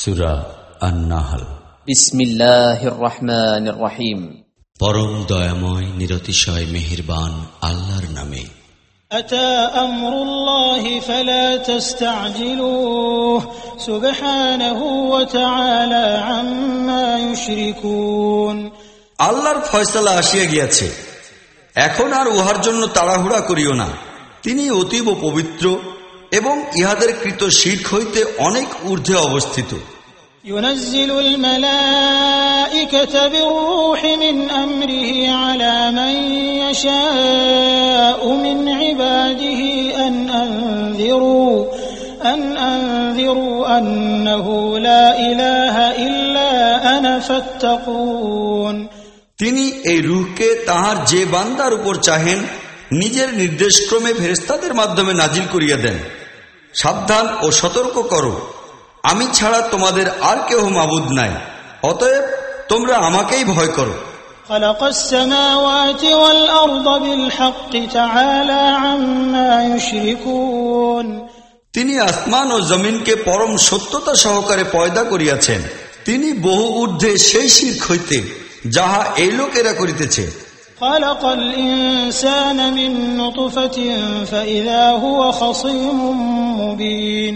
সুরা আন্নাহাল বিসমিল্লাহির রহমানির রহিম পরম দয়াময় নিরতিশয় মেহেরবান আল্লাহর নামে أتى أمر الله فلا تستعجلوه سبحانه وتعالى عما يشركون আল্লাহর ফয়সালা আসিয়া গিয়াছে এখন আর উহার জন্য তাড়াহুড়া করিও না তিনি অতীব পবিত্র এবং ইহাদের কৃত শির্ক হইতে অনেক ঊর্ধ্বে অবস্থিত ينزل الملائكة بالروح من أمره على من يشاء من عباده أن أنذروا أن أنذروا أنه لا إله إلا أنا فاتقون তিনি এই রুহকে তাহার যে বান্দার উপর চাহেন নিজের নির্দেশক্রমে ফেরেস্তাদের মাধ্যমে নাজিল করিয়া দেন সাবধান ও সতর্ক করো আমি ছাড়া তোমাদের আর কেহ মাবুদ নাই অতএব তোমরা আমাকেই ভয় করো خلق السماوات والأرض بالحق تعالى عما يشركون তিনি আসমান ও জমিনকে পরম সত্যতা সহকারে পয়দা করিয়াছেন তিনি বহু ঊর্ধ্বে সেই শির্ক হইতে যাহা এই লোকেরা করিতেছে خلق الإنسان من نطفة فإذا هو خصيم مبين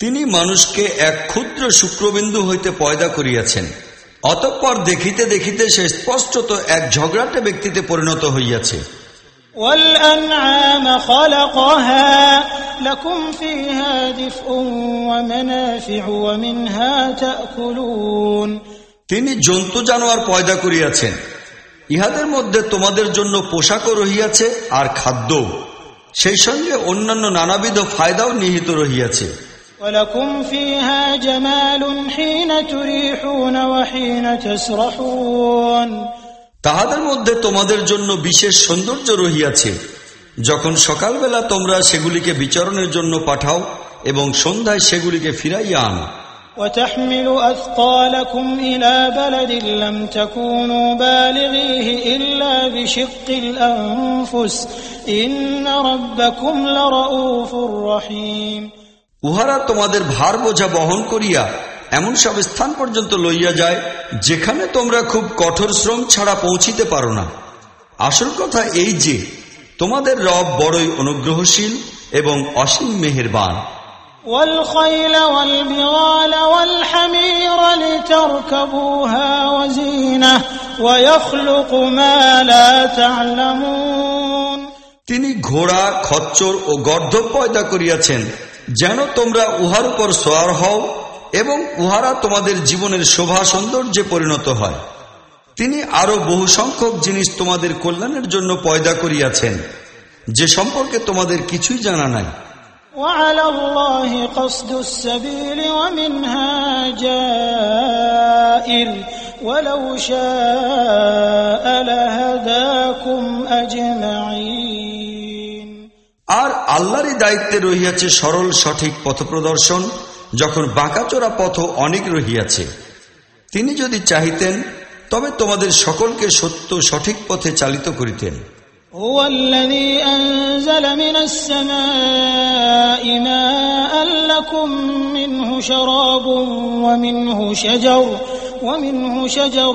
তিনি মানুষকে এক ক্ষুদ্র শুক্রবিন্দু হইতে পয়দা করিয়াছেন অতঃপর দেখিতে দেখিতে সে স্পষ্টত এক ঝগড়াটে ব্যক্তিতে পরিণত হইয়াছে والأنعام خلقها لكم فيها دفء ومنافع ومنها تأكلون তিনি জন্তু জানোয়ার পয়দা করিয়াছেন ইহাদের মধ্যে তোমাদের জন্য পোশাকও রহিয়াছে আর খাদ্য সেই সঙ্গে অন্যান্য নানাবিধ ফায়দাও নিহিত রহিয়াছে ولكم فيها جمال حين تريحون وحين تسرحون তাহাদের মধ্যে তোমাদের জন্য বিশেষ সৌন্দর্য রহিয়াছে যখন সকালবেলা তোমরা সেগুলিকে বিচরণের জন্য পাঠাও এবং সন্ধ্যায় সেগুলিকে ফিরাইয়া আনো وتحمل أثقالكم إلى بلد لم تكونوا بالغيه إلا بشق الأنفس إن ربكم لرؤوف رحيم উহারা তোমাদের ভার বোঝা বহন করিয়া এমন সব স্থান পর্যন্ত লইয়া যায় যেখানে তোমরা খুব কঠোর শ্রম ছাড়া পৌঁছিতে পারো না আসল কথা এই যে তোমাদের রব বড়ই অনুগ্রহশীল এবং অসীম মেহেরবান والخيل والبغال والحمير لتركبوها وزينة ويخلق ما لا تعلمون তিনি ঘোড়া খচ্চর ও গর্ধব পয়দা করিয়াছেন যেন তোমরা উহার উপর সোয়ার হও এবং উহারা তোমাদের জীবনের শোভা সৌন্দর্যে পরিণত হয় তিনি আরো বহু সংখ্যক জিনিস তোমাদের কল্যাণের জন্য পয়দা করিয়াছেন যে সম্পর্কে তোমাদের কিছুই জানা নাই وعلى الله قصد السبيل ومنها جائر ولو شاء لهداكم أجمعين আর আল্লাহরই দায়িত্বে রহিয়াছে সরল সঠিক পথ প্রদর্শন যখন বাঁকাচোরা পথ অনেক রহিয়াছে তিনি যদি চাহিতেন তবে তোমাদের সকলকে সত্য সঠিক পথে চালিত করিতেন هو الذي أنزل من السماء ماء لكم منه شراب ومنه شجر ومنه شجر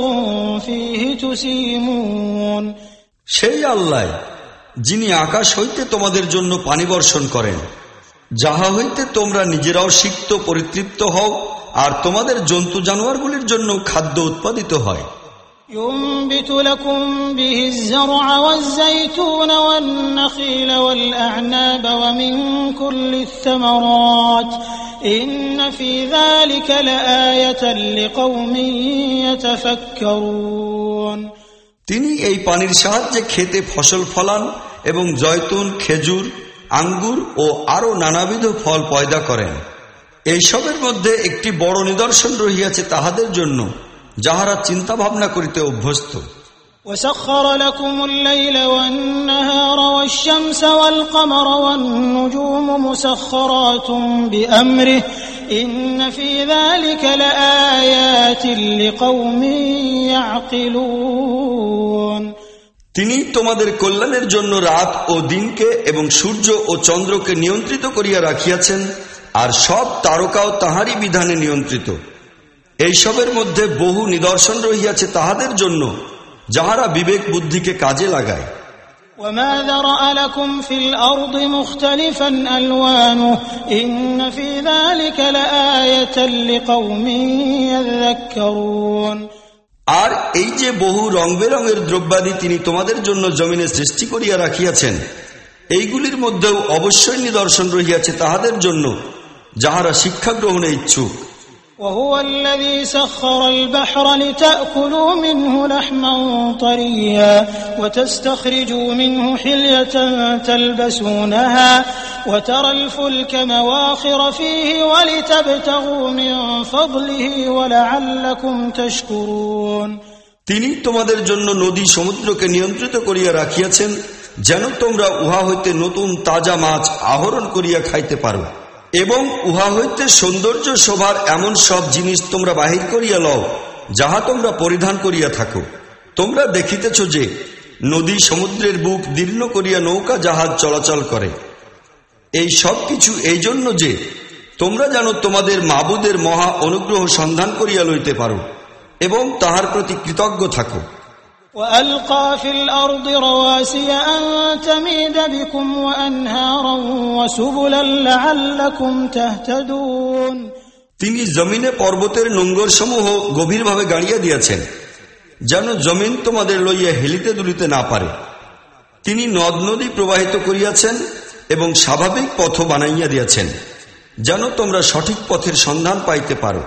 فيه تسيمون সেই আল্লাহ যিনি আকাশ হইতে তোমাদের জন্য পানি বর্ষণ করেন যাহা হইতে তোমরা নিজেরাও সিক্ত পরিতৃপ্ত হও আর তোমাদের জন্তু জানোয়ারগুলির জন্য খাদ্য উৎপাদিত হয় ينبت لكم به الزرع والزيتون والنخيل والأعناب ومن كل الثمرات إن في ذلك لآية لقوم يتفكرون তিনি এই পানির সাহায্যে খেতে ফসল ফলান এবং জয়তুন, খেজুর, আঙ্গুর ও আরও নানাবিধ ফল পয়দা করেন। এইসবের মধ্যে একটি বড় নিদর্শন রহিয়াছে তাহাদের জন্য, যাহারা চিন্তা ভাবনা করিতে অভ্যস্ত। وسخر لكم الليل والنهار والشمس والقمر والنجوم مسخرات بأمره إن في ذلك لآيات لقوم يعقلون তিনি তোমাদের কল্যাণের জন্য রাত ও দিনকে এবং সূর্য ও চন্দ্রকে নিয়ন্ত্রিত করিয়া রাখিয়াছেন আর সব তারকাও তাহারই বিধানে নিয়ন্ত্রিত এইসবের মধ্যে বহু নিদর্শন রহিয়াছে তাহাদের জন্য যাহারা বিবেক বুদ্ধিকে কাজে লাগায় وما ذرأ لكم في الأرض مختلفا ألوانه إن في ذلك لآية لقوم يذكرون আর এই যে বহু রং বেরঙের দ্রব্যাদি তিনি তোমাদের জন্য জমিনে সৃষ্টি করিয়া রাখিয়াছেন এইগুলির মধ্যেও অবশ্যই নিদর্শন রহিয়াছে তাহাদের জন্য যাহারা শিক্ষা গ্রহণে ইচ্ছুক وهو الذي سخر البحر لتأكلوا منه لحما طريا وتستخرجوا منه حلية تلبسونها وترى الفلك مواخر فيه ولتبتغوا من فضله ولعلكم تشكرون তিনি তোমাদের জন্য নদী সমুদ্রকে নিয়ন্ত্রিত করিয়া রাখিয়াছেন যেন তোমরা উহা হইতে নতুন তাজা মাছ আহরণ করিয়া খাইতে পারো এবং উহা হইতে সৌন্দর্য শোভার এমন সব জিনিস তোমরা বাহির করিয়া লও, যাহা তোমরা পরিধান করিয়া থাকো। তোমরা দেখিতেছ যে, নদী সমুদ্রের বুক দীর্ণ করিয়া নৌকা জাহাজ চলাচল করে। এই সব কিছু এই জন্য যে, তোমরা যেন তোমাদের মাবুদের মহা অনুগ্রহ সন্ধান করিয়া লইতে পারো, এবং তাহার প্রতি কৃতজ্ঞ থাকো। وألقى في الأرض رواسي أن تميد بكم وأنهارا وسبلا لعلكم تهتدون তিনি জমিনে পর্বতের নোঙ্গর সমূহ গভীরভাবে গাড়িয়া দিয়াছেন যেন জমিন তোমাদের লইয়া হেলিতে দুলিতে না পারে তিনি নদ নদী প্রবাহিত করিয়াছেন এবং স্বাভাবিক পথ বানাইয়া দিয়াছেন যেন তোমরা সঠিক পথের সন্ধান পাইতে পারো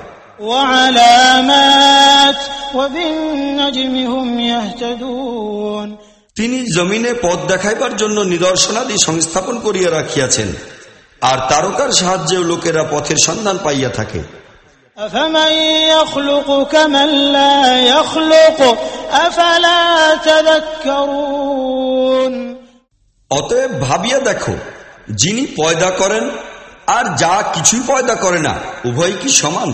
তিনি জমিনে পথ দেখাইবার জন্য নিদর্শনাদি সংস্থাপন করিয়া রাখিয়াছেন আর তারকার সাহায্যেও লোকেরা পথের সন্ধান পাইয়া থাকে। অতএব ভাবিয়া দেখো যিনি পয়দা করেন আর যা কিছুই পয়দা করে না উভয় কি সমান?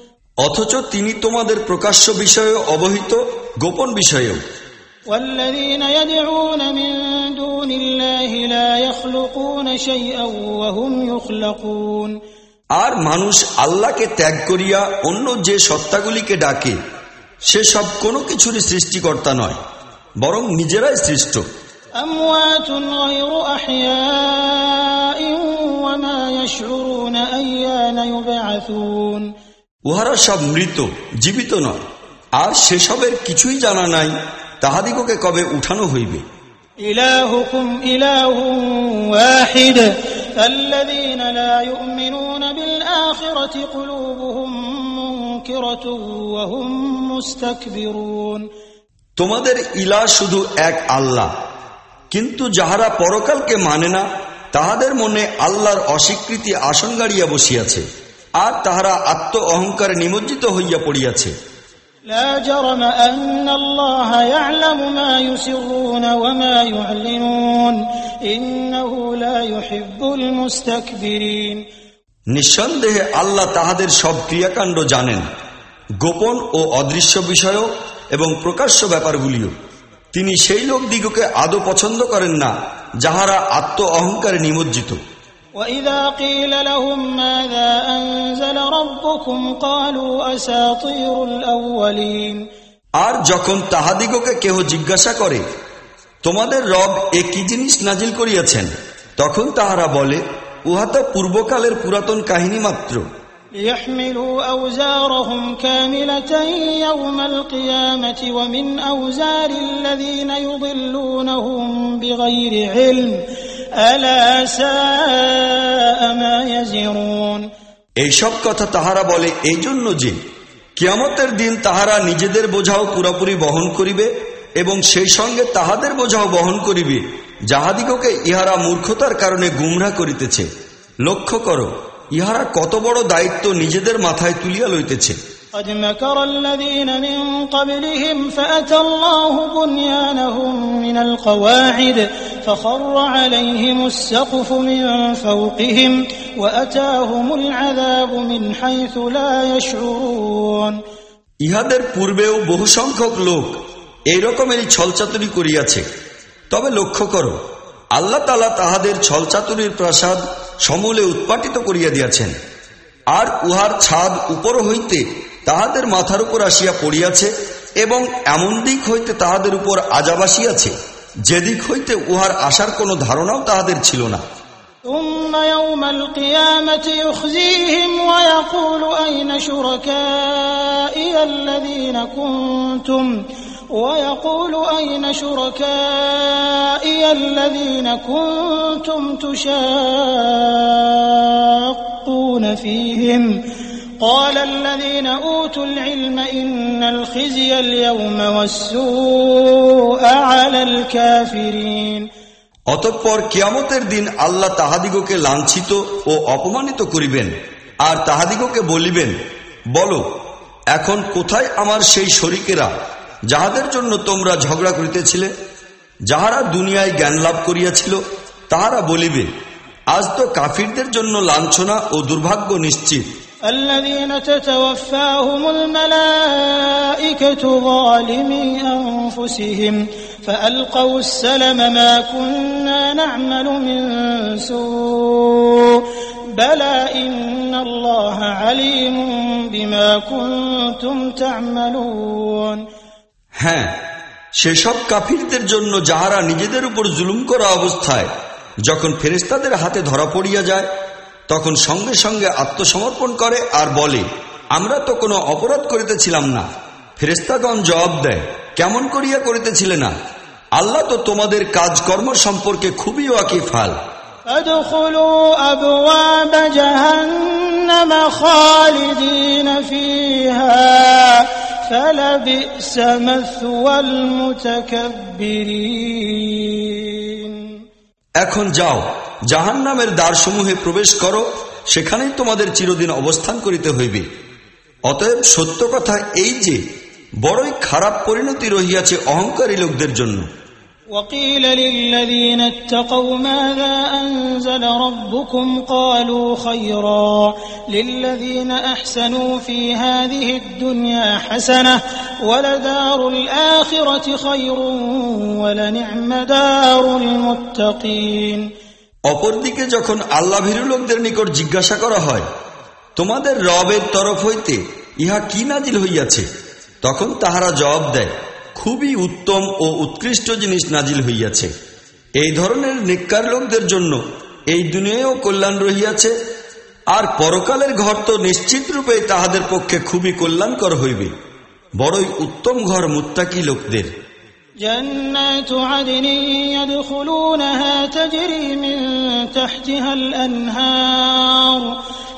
অথচ তিনি তোমাদের প্রকাশ্য বিষয়ে অবহিত গোপন বিষয়েও والذين يدعون من دون الله لا يخلقون شيئا وهم يخلقون আর মানুষ আল্লাহকে ত্যাগ করিয়া অন্য যে সত্তাগুলিকে ডাকে সে সব কোনো কিছুরই সৃষ্টিকর্তা নয় বরং নিজেরাই সৃষ্ট أموات غير أحياء وما يشعرون أيان يبعثون উহারা সব মৃত জীবিত নয় আর সেসবের কিছুই জানা নাই তাহাদিগকে কবে উঠানো হইবে إلهكم إله واحد فالذين لا يؤمنون بالآخرة قلوبهم منكرة وهم مستكبرون তোমাদের ইলা শুধু এক আল্লাহ কিন্তু যাহারা পরকালকে মানে না তাহাদের মনে আল্লাহর অস্বীকৃতি আসন গাড়িয়া বসিয়াছে আর তাহারা আত্ম অহংকারে নিমজ্জিত হইয়া পড়িয়াছে। নিঃসন্দেহে আল্লাহ তাহাদের সব ক্রিয়াকাণ্ড জানেন। গোপন ও অদৃশ্য বিষয় এবং প্রকাশ্য ব্যাপারগুলিও। তিনি সেই লোক দিগকে আদৌ পছন্দ করেন না যাহারা আত্ম অহংকারে নিমজ্জিত। وإذا قيل لهم ماذا أنزل ربكم قالوا أساطير الأولين আর যখন তাহাদিগকে কেহ জিজ্ঞাসা করে তোমাদের রব এ কি জিনিস নাজিল করিয়াছেন তখন তাহারা বলে উহা তো পূর্বকালের পুরাতন কাহিনী মাত্র ليحملوا أوزارهم كاملة يوم القيامة ومن أوزار الذين يضلونهم بغير علم ألا ساء ما يزرون এইসব কথা তাহারা বলে এই জন্য যে কিয়ামতের দিন তাহারা নিজেদের বোঝাও পুরাপুরি বহন করিবে এবং সেই সঙ্গে তাহাদের বোঝাও বহন করিবে যাহাদিগকে ইহারা মূর্খতার কারণে গুমরা করিতেছে লক্ষ্য করো ইহারা কত বড় দায়িত্ব নিজেদের মাথায় তুলিয়া লইতেছে قد مكر الذين من قبلهم فأتى الله بنيانهم من القواعد فخر عليهم السقف من فوقهم وأتاهم العذاب من حيث لا يشعرون ইহাদের পূর্বেও বহু সংখ্যক লোক এই রকমেরই ছলচাতুরি করিয়াছে তবে লক্ষ্য করো আল্লাহ তালা তাহাদের ছলচাতুরির প্রাসাদ সমূলে উৎপাটিত করিয়া দিয়াছেন আর উহার ছাদ উপর হইতে তাহাদের মাথার উপর আসিয়া পড়িয়াছে এবং এমন দিক হইতে তাহাদের উপর আজাব আসিয়াছে যেদিক হইতে উহার আসার কোনো ধারণাও তাহাদের ছিল না ثم يوم القيامة يخزيهم ويقول أين شركائي الذين كنتم ويقول أين شركائي الذين كنتم تشاقون فيهم قال الذين أوتوا العلم إن الخزي اليوم والسوء على الكافرين অতঃপর কিয়ামতের দিন আল্লাহ তাহাদিগকে লাঞ্ছিত ও অপমানিত করিবেন আর তাহাদিগকে বলিবেন বলো এখন কোথায় আমার সেই শরিকেরা যাহাদের জন্য তোমরা ঝগড়া করিতেছিলে যাহারা দুনিয়ায় জ্ঞান লাভ করিয়াছিল তাহারা বলিবে আজ তো কাফিরদের জন্য লাঞ্ছনা ও দুর্ভাগ্য নিশ্চিত الذين تتوفاهم الملائكة ظالمي أنفسهم فألقوا السلم ما كنا نعمل من سوء بلى إن الله عليم بما كنتم تعملون হ্যাঁ সেসব কাফিরদের জন্য যাহারা নিজেদের উপর জুলুম করা অবস্থায় যখন ফেরেস্তাদের হাতে ধরা পড়িয়া যায় তখন সঙ্গে সঙ্গে আত্মসমর্পণ করে আর বলে আমরা তো কোনো অপরাধ করিতেছিলাম না ফেরেস্তাগণ জবাব দেয় কেমন করিয়া করিতেছিলে না আল্লাহ তো তোমাদের কাজকর্ম সম্পর্কে খুবই ওয়াকিফাল فادخلوا أبواب جهنم خالدين فيها فلبئس مثوى المتكبرين এখন যাও জাহান নামের দ্বারসমূহে প্রবেশ করো, সেখানেই তোমাদের চিরদিন অবস্থান করিতে হইবে। অতএব সত্য কথা এই যে, বড়ই খারাপ পরিণতি রহিয়াছে অহংকারী লোকদের জন্য। وقيل للذين اتقوا ماذا أنزل ربكم قالوا خيرا للذين أحسنوا في هذه الدنيا حسنة ولدار الآخرة خير ولنعم دار المتقين অপরদিকে যখন আল্লাহ ভীরু লোকদের নিকট জিজ্ঞাসা করা হয় তোমাদের রবের তরফ হইতে ইহা কি নাজিল হইয়াছে তখন তাহারা জবাব দেয় খুবই উত্তম ও উৎকৃষ্ট জিনিস নাজিল হইয়াছে এই ধরনের নিকার লোকদের জন্য এই দুনিয়ায়ও কল্যাণ রহিয়াছে আর পরকালের ঘর তো নিশ্চিত রূপে তাহাদের পক্ষে খুবই কল্যাণকর হইবে বড়ই উত্তম ঘর মুত্তাকি লোকদের جنات عدن يدخلونها تجري من تحتها الأنهار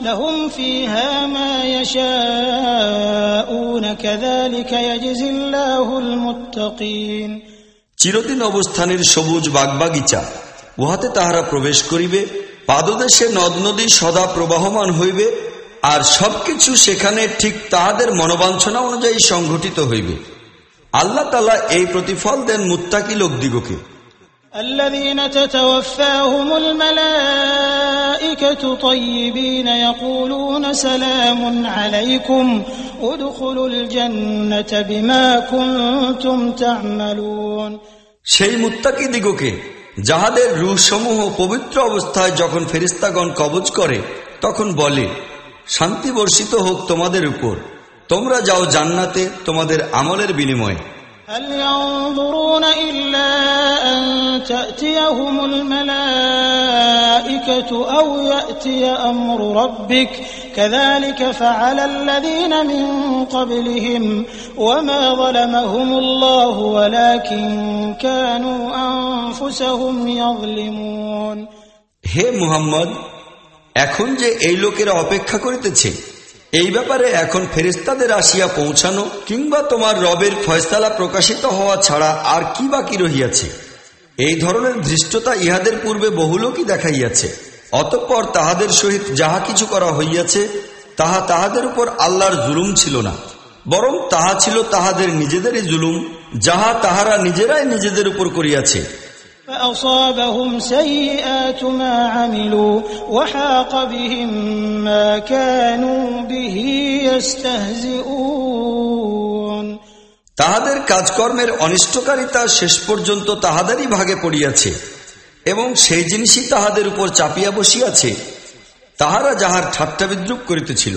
لهم فيها ما يشاءون كذلك يجزي الله المتقين চিরদিন অবস্থানের সবুজ বাগবাগিচা উহাতে তাহারা প্রবেশ করিবে পাদদেশে নদ নদী সদা প্রবাহমান হইবে আর সবকিছু সেখানে ঠিক তাহাদের মনোবাঞ্ছনা অনুযায়ী সংঘটিত হইবে আল্লাহ তালা এই প্রতিফল দেন মুত্তাকি লোকদিগকে الذين تتوفاهم الملائكة طيبين يقولون سلام عليكم ادخلوا الجنة بما كنتم تعملون সেই মুত্তাকি দিগকে যাহাদের রূসমূহ পবিত্র অবস্থায় যখন ফেরিস্তাগণ কবজ করে তখন বলে শান্তি বর্ষিত হোক তোমাদের উপর তোমরা যাও জান্নাতে তোমাদের আমলের বিনিময়ে هل ينظرون إلا أن تأتيهم الملائكة أو يأتي أمر ربك كذلك فعل الذين من قبلهم وما ظلمهم الله ولكن كانوا أنفسهم يظلمون হে মুহাম্মদ এখন যে এই লোকেরা অপেক্ষা করিতেছে এই ব্যাপারে এখন ফেরিস্তাদের আসিয়া পৌঁছানো কিংবা তোমার রবের ফয়সালা প্রকাশিত হওয়া ছাড়া আর কি বাকি রহিয়াছে? এই ধরনের ধৃষ্টতা ইহাদের পূর্বে বহু লোকই দেখাইয়াছে। অতঃপর তাহাদের সহিত যাহা কিছু করা হইয়াছে, তাহা তাহাদের উপর আল্লাহর জুলুম ছিল না। বরং তাহা ছিল তাহাদের নিজেদেরই জুলুম, যাহা তাহারা নিজেরাই নিজেদের উপর করিয়াছে। فأصابهم سيئات ما عملوا وحاق بهم ما كانوا به يستهزئون তাহাদের কাজকর্মের অনিষ্টকারিতা শেষ পর্যন্ত তাহাদেরই ভাগে পড়িয়াছে এবং সেই জিনিসই তাহাদের উপর চাপিয়া বসিয়াছে তাহারা যাহার ঠাট্টা বিদ্রুপ করিতেছিল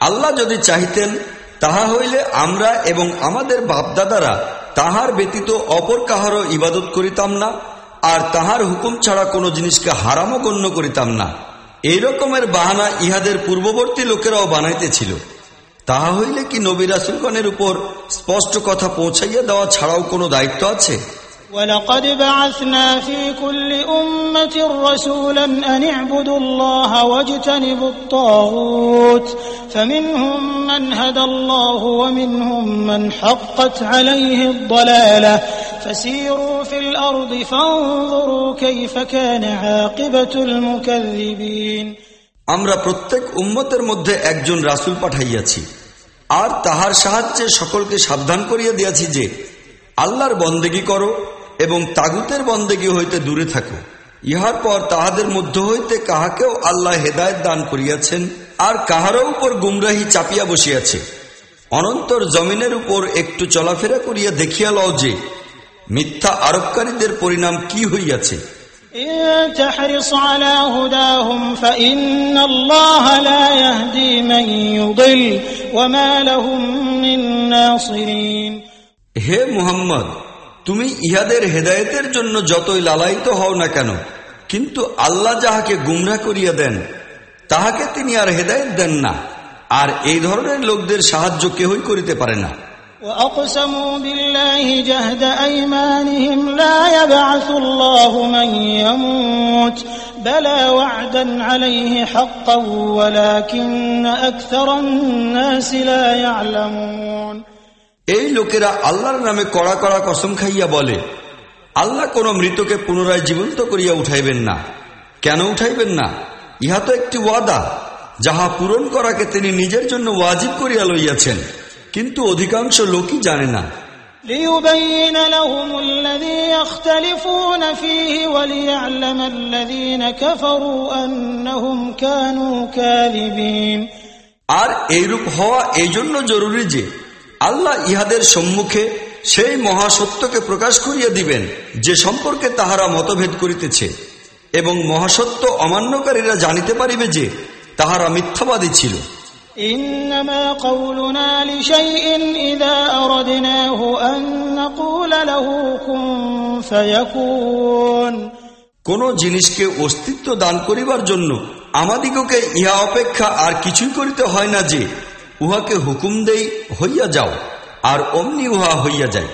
আল্লাহ যদি চাহিতেন, তাহা হইলে আমরা এবং আমাদের বাপদাদারা তাহার ব্যতীত অপর কাহারও ইবাদত করিতাম না, আর তাহার হুকুম ছাড়া কোনো জিনিসকে হারামও গণ্য করিতাম না। এই রকমের বাহানা ইহাদের পূর্ববর্তী লোকেরাও বানাইতেছিল। তাহা হইলে কি নবী রাসুলগণের উপর স্পষ্ট কথা পৌঁছাইয়া দেওয়া ছাড়াও কোনো দায়িত্ব আছে? ولقد بعثنا في كل أمة رسولا أن اعبدوا الله واجتنبوا الطاغوت فمنهم من هدى الله ومنهم من حقت عليه الضلالة فسيروا في الأرض فانظروا كيف كان عاقبة المكذبين আমরা প্রত্যেক উম্মতের মধ্যে একজন রাসুল পাঠাইয়াছি আর তাহার সাহায্যে সকলকে সাবধান করিয়া দিয়াছি যে আল্লাহর বন্দেগী করো এবং তাগুতের বন্দেগী হইতে দূরে থাকো। ইহার পর তাহাদের মধ্য হইতে কাহাকেও আল্লাহ হেদায়ত দান করিয়াছেন আর কাহারও উপর গুমরাহি চাপিয়া বসিয়াছে। অনন্তর জমিনের উপর একটু চলাফেরা করিয়া দেখিয়া লও যে মিথ্যা আরোপকারীদের পরিণাম কি হইয়াছে। হে মুহাম্মদ তুমি ইহাদের হেদায়েতের জন্য যতই লালায়িত হও না কেন কিন্তু আল্লাহ যাহাকে গুমরা করিয়া দেন তাহাকে তিনি আর হেদায়েত দেন না আর এই ধরনের লোকদের সাহায্য কেহই করিতে পারে না وأقسموا بالله جهد أيمانهم لا يبعث الله من يموت بلى وعدا عليه حقا ولكن أكثر الناس لا يعلمون এই লোকেরা আল্লাহর নামে কড়া কড়া কসম খাইয়া বলে আল্লাহ কোন মৃতকে পুনরায় জীবন্ত করিয়া উঠাইবেন না কেন উঠাইবেন না ইহা তো একটি ওয়াদা যাহা পূরণ করাকে তিনি নিজের জন্য ওয়াজিব করিয়া লইয়াছেন কিন্তু অধিকাংশ লোকই জানে না ليبين لهم الذي يختلفون فيه وليعلم الذين كفروا أنهم كانوا كاذبين আর এইরূপ হওয়া এই জন্য জরুরি যে আল্লাহ ইহাদের সম্মুখে সেই মহাসত্যকে প্রকাশ করিয়া দিবেন যে সম্পর্কে তাহারা মতভেদ করিতেছে এবং মহাসত্য অমান্যকারীরা জানিতে পারিবে যে তাহারা মিথ্যাবাদী ছিল إنما قولنا لشيء إذا أردناه أن نقول له كن فيكون কোন জিনিসকে অস্তিত্ব দান করিবার জন্য আমাদিগকে ইহা অপেক্ষা আর কিছুই করিতে হয় না যে উহাকে হুকুম দেই হইয়া যাও আর অমনি উহা হইয়া যায়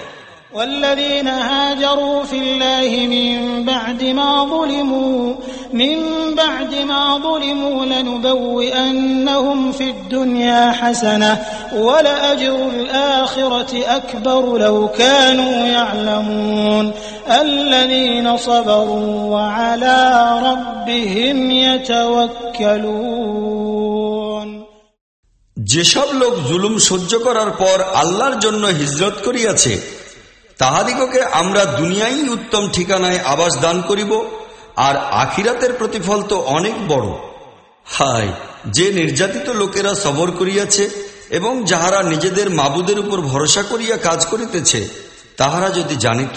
والذين هاجروا في الله من بعد ما ظلموا من بعد ما ظلموا لنبوئنهم في الدنيا حسنة ولأجر الآخرة أكبر لو كانوا يعلمون الذين صبروا وعلى ربهم يتوكلون যেসব লোক জুলুম সহ্য করার পর আল্লাহর জন্য হিজরত করিয়াছে, তাহাদিগকে আমরা দুনিয়াই উত্তম ঠিকানায় আবাস দান করিব, আর আখিরাতের প্রতিফল তো অনেক বড়। হায়, যে নির্যাতিত লোকেরা সবর করিয়াছে এবং যাহারা নিজেদের মাবুদের উপর ভরসা করিয়া কাজ করিতেছে, তাহারা যদি জানিত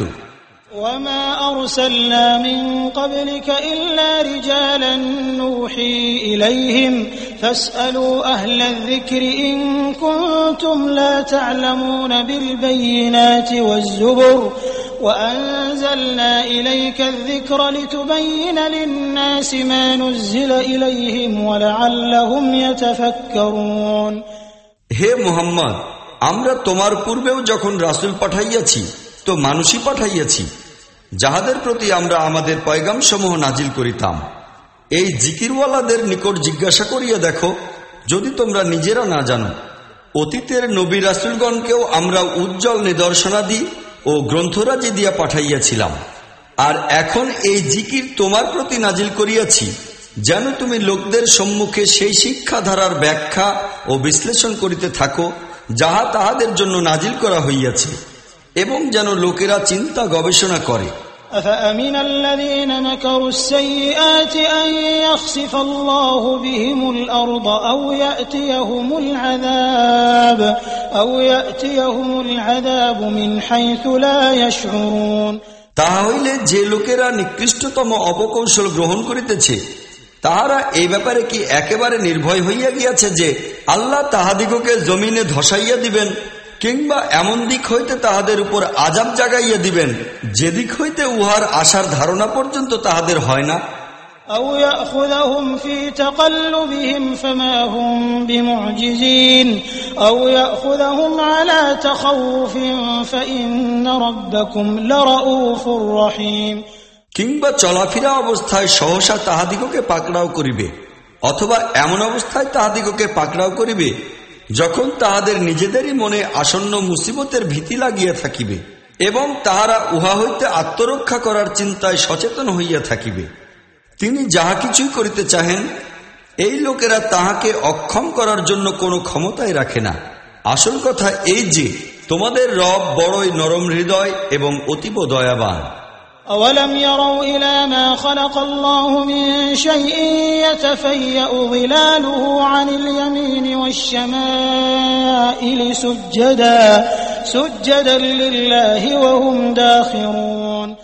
وما أرسلنا من قبلك إلا رجالا نوحي إليهم فاسألوا أهل الذكر إن كنتم لا تعلمون بالبينات والزبر وأنزلنا إليك الذكر لتبين للناس ما نزل إليهم ولعلهم يتفكرون হে মুহাম্মদ আমরা তোমার পূর্বেও যখন রাসুল পাঠাইয়াছি তো মানুষই পাঠাইয়াছি যাহাদের প্রতি আমরা আমাদের পয়গাম সমূহ নাজিল করিতাম, এই জিকিরওয়ালাদের নিকট জিজ্ঞাসা করিয়া দেখো, যদি তোমরা নিজেরা না জানো, অতীতের নবী রাসুলগণকেও আমরা উজ্জ্বল নিদর্শনাদি ও গ্রন্থরাজি দিয়া পাঠাইয়াছিলাম, আর এখন এই জিকির তোমার প্রতি নাজিল করিয়াছি, যেন তুমি লোকদের সম্মুখে সেই শিক্ষাধারার ব্যাখ্যা ও বিশ্লেষণ করিতে থাকো, যাহা তাহাদের জন্য নাজিল করা হইয়াছে, এবং যেন লোকেরা চিন্তা গবেষণা করে। أفأمن الذين مكروا السيئات أن يخسف الله بهم الأرض أو يأتيهم العذاب أو يأتيهم العذاب من حيث لا يشعرون তাহা হইলে যে লোকেরা নিকৃষ্টতম অপকৌশল গ্রহণ করিতেছে তাহারা এই ব্যাপারে কি একেবারে নির্ভয় হইয়া গিয়াছে যে আল্লাহ তাহাদিগকে জমিনে ধসাইয়া দিবেন কিংবা এমন দিক হইতে তাহাদের উপর আজাব জাগাইয়া দিবেন যেদিক হইতে উহার আসার ধারণা পর্যন্ত তাহাদের হয় না। কিংবা চলাফেরা অবস্থায় সহসা তাহাদিগকে পাকড়াও করিবে অথবা এমন অবস্থায় তাহাদিগকে পাকড়াও করিবে যখন তাহাদের নিজেদেরই মনে আসন্ন মুসিবতের ভীতি লাগিয়া থাকিবে, এবং তাহারা উহা হইতে আত্মরক্ষা করার চিন্তায় সচেতন হইয়া থাকিবে, তিনি যাহা কিছুই করিতে চাহেন, এই লোকেরা তাহাকে অক্ষম করার জন্য কোনো ক্ষমতাই রাখে না। আসল কথা এই যে, তোমাদের রব বড়ই নরম হৃদয় এবং অতীব দয়াবান। أولم يروا إلى ما خلق الله من شيء يتفيأ ظلاله عن اليمين والشمائل سجدا سجدا لله وهم داخرون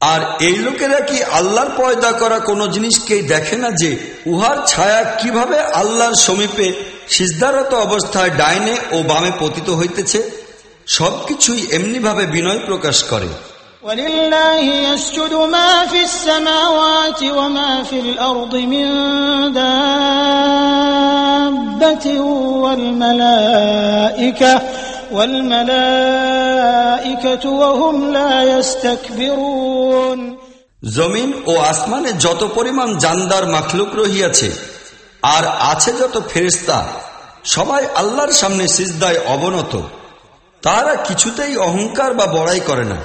আর এই লোকেরা কি আল্লাহর পয়দা করা কোনো জিনিসকেই দেখে না যে উহার ছায়া কিভাবে আল্লাহর সমীপে সিজদারত অবস্থায় ডাইনে ও বামে পতিত হইতেছে সবকিছুই এমনিভাবে বিনয় প্রকাশ করে ولله يسجد ما في السماوات وما في الأرض من دابة والملائكة والملائكة وهم لا يستكبرون জমিন ও আসমানে যত পরিমাণ জানদার মাখলুক রহিয়াছে আর আছে যত ফেরিস্তা সবাই আল্লাহর সামনে সিজদায় অবনত তারা কিছুতেই অহংকার বা বড়াই করে না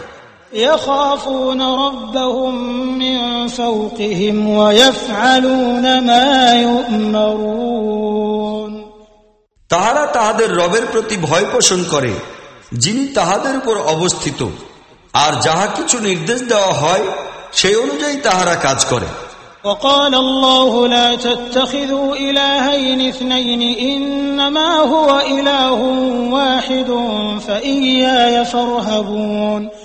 তাহারা তাহাদের রবের প্রতি ভয় পোষণ করে যিনি তাহাদের উপর অবস্থিত। আর যাহা কিছু নির্দেশ দেওয়া হয় সেই অনুযায়ী তাহারা কাজ করে। وقال الله لا تتخذوا إلهين اثنين إنما هو إله واحد فإيايا فارهبون.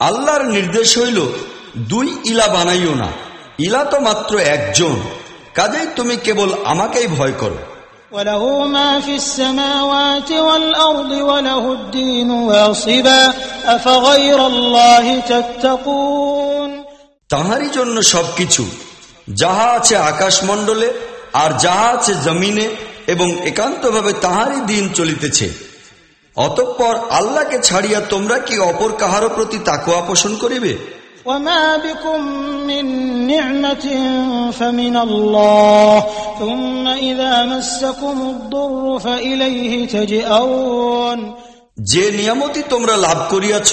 আল্লাহর নির্দেশ হইল দুই ইলা বানাইও না ইলা তো মাত্র একজন কাজেই তুমি কেবল আমাকেই ভয় করো وله ما في السماوات والأرض وله الدين واصبا أفغير الله تتقون তাহারই জন্য সবকিছু যাহা আছে আকাশমণ্ডলে আর যাহা আছে জমিনে এবং একান্তভাবে তাহারই দিন চলিতেছে অতঃপর আল্লাহকে ছাড়িয়া তোমরা কি অপর কাহারও প্রতি তাকুয়া পোষণ করিবে وما بكم من نعمة فمن الله ثم إذا مسكم الضر فإليه تجئون যে নিয়ামতি তোমরা লাভ করিয়াছ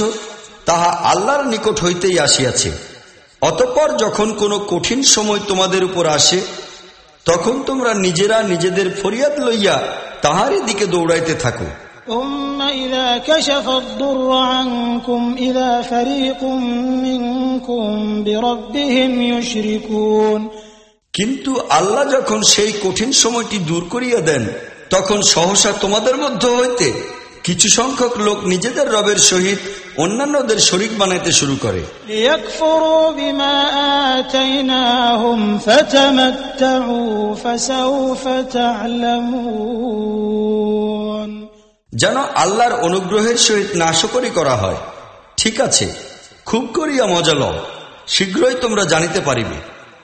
তাহা আল্লাহর নিকট হইতেই আসিয়াছে অতঃপর যখন কোনো কঠিন সময় তোমাদের উপর আসে তখন তোমরা নিজেরা নিজেদের ফরিয়াদ লইয়া তাহারই দিকে দৌড়াইতে থাকো ثم إذا كشف الضر عنكم إذا فريق منكم بربهم يشركون কিন্তু আল্লাহ যখন সেই কঠিন সময়টি দূর করিয়া দেন তখন সহসা তোমাদের মধ্য হইতে কিছু সংখ্যক লোক নিজেদের রবের সহিত অন্যান্যদের শরিক বানাইতে শুরু করে ليكفروا بما آتيناهم فتمتعوا فسوف تعلمون যেন আল্লাহর অনুগ্রহের সহিত নাশকরি করা হয় ঠিক আছে খুব করিয়া মজা লও শীঘ্রই তোমরা জানিতে পারিবে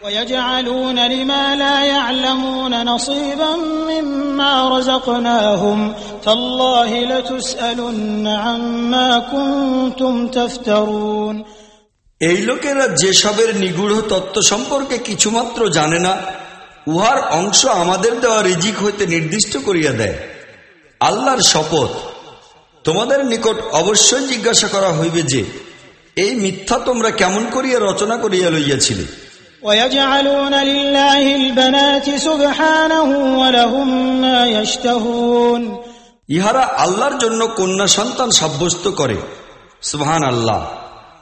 ويجعلون لما لا يعلمون نصيبا مما رزقناهم تالله لتسألن عما كنتم تفترون এই লোকেরা যেসবের নিগূঢ় তত্ত্ব সম্পর্কে কিছুমাত্র জানে না উহার অংশ আমাদের দেওয়া রিজিক হইতে নির্দিষ্ট করিয়া দেয় আল্লাহর শপথ। তোমাদের নিকট অবশ্যই জিজ্ঞাসা করা হইবে যে এই মিথ্যা তোমরা কেমন করিয়া রচনা করিয়া লইয়াছিলে? ইহারা আল্লাহর জন্য কন্যা সন্তান সাব্যস্ত করে। সুহান আল্লাহ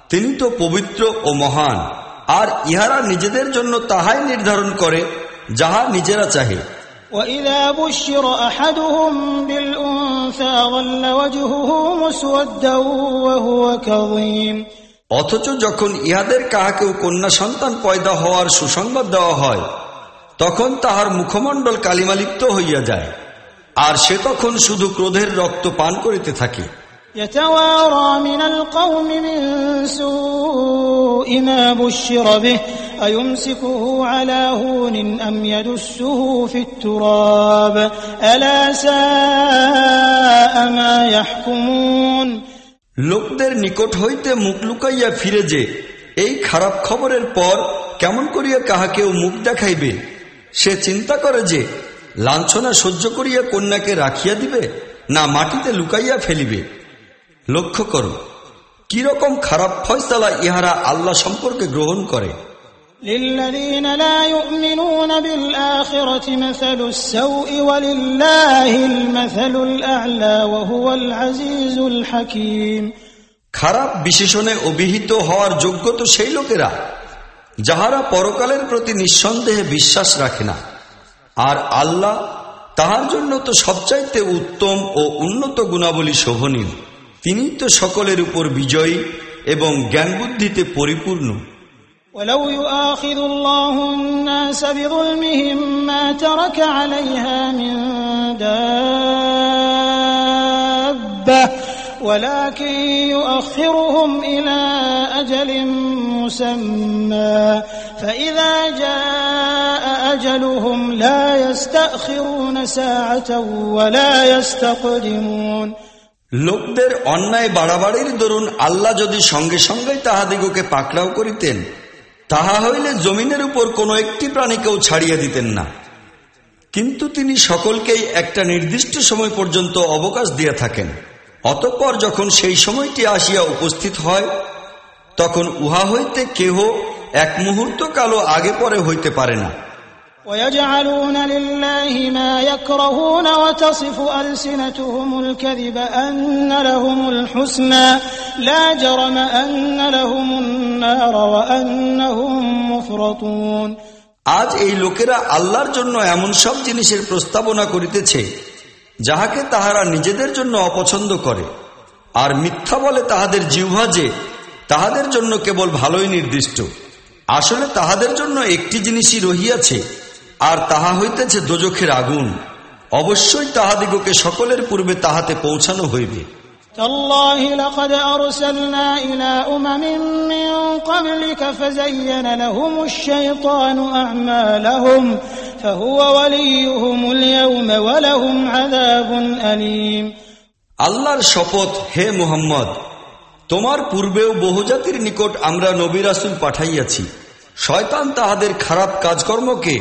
তিনি তো পবিত্র ও মহান আর ইহারা নিজেদের জন্য তাহাই নির্ধারণ করে যাহা নিজেরা চাহে। وإذا بشر أحدهم بالأنثى ظل وجهه مسودا وهو كظيم অথচ যখন ইহাদের কাহাকেও কন্যা সন্তান পয়দা হওয়ার সুসংবাদ দেওয়া হয় তখন তাহার মুখমণ্ডল কালিমালিপ্ত হইয়া যায় আর সে তখন শুধু ক্রোধের রক্ত পান করিতে থাকে يتوارى من القوم من سوء ما بشر به أيمسكه على هون أم يدسه في التراب ألا ساء ما يحكمون লোকদের নিকট হইতে মুখ লুকাইয়া ফিরে যে এই খারাপ খবরের পর কেমন করিয়া কাহাকেও মুখ দেখাইবে সে চিন্তা করে যে লাঞ্ছনা সহ্য করিয়া কন্যাকে রাখিয়া দিবে না মাটিতে লুকাইয়া ফেলিবে লক্ষ্য করো কীরকম খারাপ ফয়সালা ইহারা আল্লাহ সম্পর্কে গ্রহণ করে। খারাপ বিশেষণে অভিহিত হওয়ার যোগ্য তো সেই লোকেরা যাহারা পরকালের প্রতি নিঃসন্দেহে বিশ্বাস রাখে না। আর আল্লাহ তাহার জন্য তো সবচাইতে উত্তম ও উন্নত গুণাবলী শোভনীয়। তিনি তো সকলের উপর বিজয়ী এবং জ্ঞান বুদ্ধিতে পরিপূর্ণ ولو يؤاخذ الله الناس بظلمهم ما ترك عليها من دابة ولكن يؤخرهم إلى أجل مسمى فإذا جاء أجلهم لا يستأخرون ساعة ولا يستقدمون লোকদের অন্যায় বাড়াবাড়ির দরুন আল্লাহ যদি সঙ্গে সঙ্গে তাহাদিগকে পাকড়াও করিতেন, তাহা হইলে জমিনের উপর কোনো একটি প্রাণীকেও ছাড়িয়ে দিতেন না। কিন্তু তিনি সকলকেই একটা নির্দিষ্ট সময় পর্যন্ত অবকাশ দিয়ে থাকেন। অতঃপর যখন সেই সময়টি আসিয়া উপস্থিত হয়, তখন উহা হইতে কেহ এক মুহূর্ত কালো আগে পরে হইতে পারে না। ويجعلون لله ما يكرهون وتصف ألسنتهم الكذب أن لهم الحسنى لا جرم أن لهم النار وأنهم مفرطون আজ এই লোকেরা আল্লাহর জন্য এমন সব জিনিসের প্রস্তাবনা করিতেছে যাহাকে তাহারা নিজেদের জন্য অপছন্দ করে আর মিথ্যা বলে তাহাদের জিহ্বা যে তাহাদের জন্য কেবল ভালোই নির্দিষ্ট আসলে তাহাদের জন্য একটি জিনিসই রহিয়াছে আর তাহা হইতেছে দোজখের আগুন অবশ্যই তাহাদিগকে সকলের পূর্বে তাহাতে পৌঁছানো হইবে تالله لقد أرسلنا إلى أمم من قبلك فزين لهم الشيطان أعمالهم فهو وليهم اليوم ولهم عذاب أليم আল্লাহর শপথ হে মুহাম্মদ তোমার পূর্বেও বহুজাতির নিকট আমরা নবী রাসুল পাঠাইয়াছি শয়তান তাহাদের খারাপ কাজকর্মকে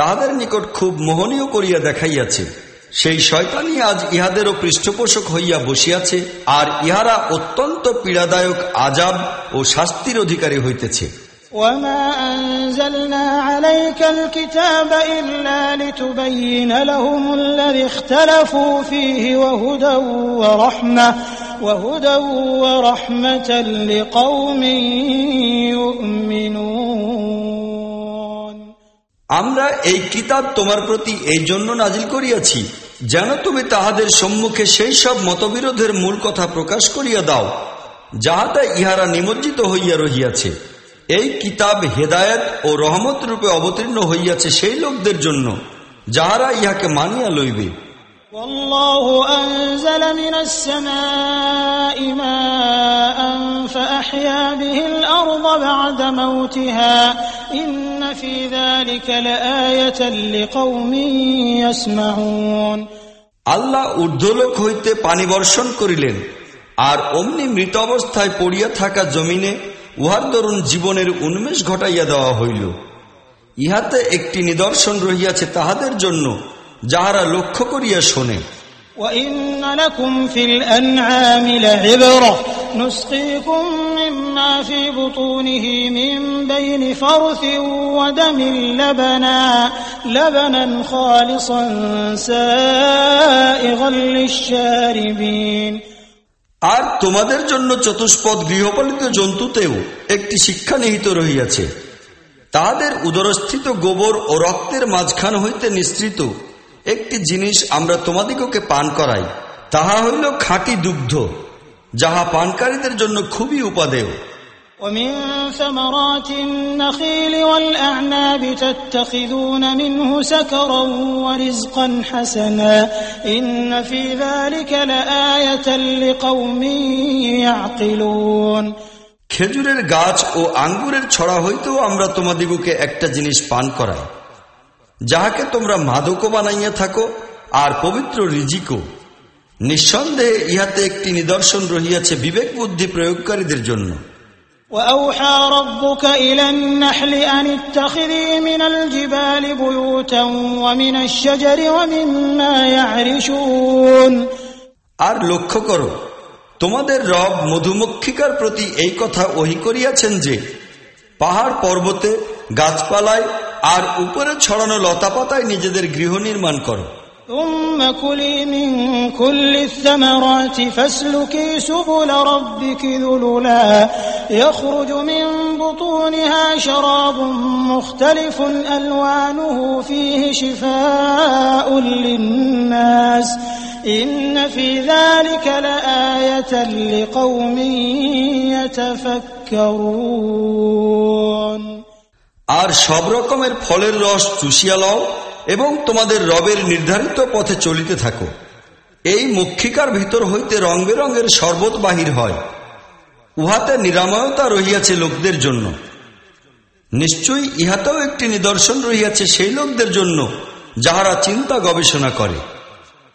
তাহাদের নিকট খুব মোহনীয় করিয়া দেখাইয়াছে সেই শয়তানই আজ ইহাদেরও পৃষ্ঠপোষক হইয়া বসিয়াছে আর ইহারা অত্যন্ত পীড়াদায়ক আজাব ও শাস্তির অধিকারী হইতেছে وما أنزلنا عليك الكتاب إلا لتبين لهم الذي اختلفوا فيه وهدى ورحمة وهدى ورحمة لقوم يؤمنون আমরা এই কিতাব তোমার প্রতি এই জন্য নাজিল করিয়াছি, যেন তুমি তাহাদের সম্মুখে সেই সব মতবিরোধের মূল কথা প্রকাশ করিয়া দাও, যাহাতে ইহারা নিমজ্জিত হইয়া রহিয়াছে। এই কিতাব হেদায়ত ও রহমত রূপে অবতীর্ণ হইয়াছে সেই লোকদের জন্য, যাহারা ইহাকে মানিয়া লইবে। والله أنزل من السماء ماء فأحيا أحيا به الأرض بعد موتها إن في ذلك لآية لقوم يسمعون আল্লাহ ঊর্ধ্বলোক হইতে পানি বর্ষণ করিলেন আর অমনি মৃত অবস্থায় পড়িয়া থাকা জমিনে উহার দরুন জীবনের উন্মেষ ঘটাইয়া দেওয়া হইল ইহাতে একটি নিদর্শন রহিয়াছে তাহাদের জন্য যাহারা লক্ষ্য করিয়া শোনে وإن لكم في الأنعام لعبرة نسقيكم مما في بطونه من بين فرث ودم لبنا لبنا خالصا سائغا للشاربين আর তোমাদের জন্য চতুষ্পদ গৃহপালিত জন্তুতেও একটি শিক্ষা নিহিত রহিয়াছে তাহাদের উদরস্থিত গোবর ও রক্তের মাঝখান হইতে নিঃসৃত একটি জিনিস আমরা তোমাদিগকে পান করাই তাহা হইল খাঁটি দুগ্ধ যাহা পানকারীদের জন্য খুবই উপাদেয় ومن ثمرات النخيل والأعناب تتخذون منه سكرا ورزقا حسنا إن في ذلك لآية لقوم يعقلون খেজুরের গাছ ও আঙ্গুরের ছড়া হইতেও আমরা তোমাদিগকে একটা জিনিস পান করাই যাহাকে তোমরা মাদকও বানাইয়া থাকো আর পবিত্র রিজিকও নিঃসন্দেহে ইহাতে একটি নিদর্শন রহিয়াছে বিবেক বুদ্ধি প্রয়োগকারীদের জন্য وأوحى ربك إلى النحل أن اتخذي من الجبال بيوتا ومن الشجر ومما يعرشون আর লক্ষ্য করো তোমাদের রব মধুমক্ষিকার প্রতি এই কথা ওহি করিয়াছেন যে পাহাড় পর্বতে গাছপালায় আর উপরে ছড়ানো লতাপাতায় নিজেদের গৃহ নির্মাণ করো ثم كلي من كل الثمرات فاسلكي سبل ربك ذللا يخرج من بطونها شراب مختلف ألوانه فيه شفاء للناس إن في ذلك لآية لقوم يتفكرون আর সব রকমের ফলের রস চুষিয়া লও এবং তোমাদের রবের নির্ধারিত পথে চলিতে থাকো। এই মক্ষিকার ভিতর হইতে রং বেরঙের শরবত বাহির হয়। উহাতে নিরাময়তা রহিয়াছে লোকদের জন্য। নিশ্চয়ই ইহাতেও একটি নিদর্শন রহিয়াছে সেই লোকদের জন্য, যাহারা চিন্তা গবেষণা করে।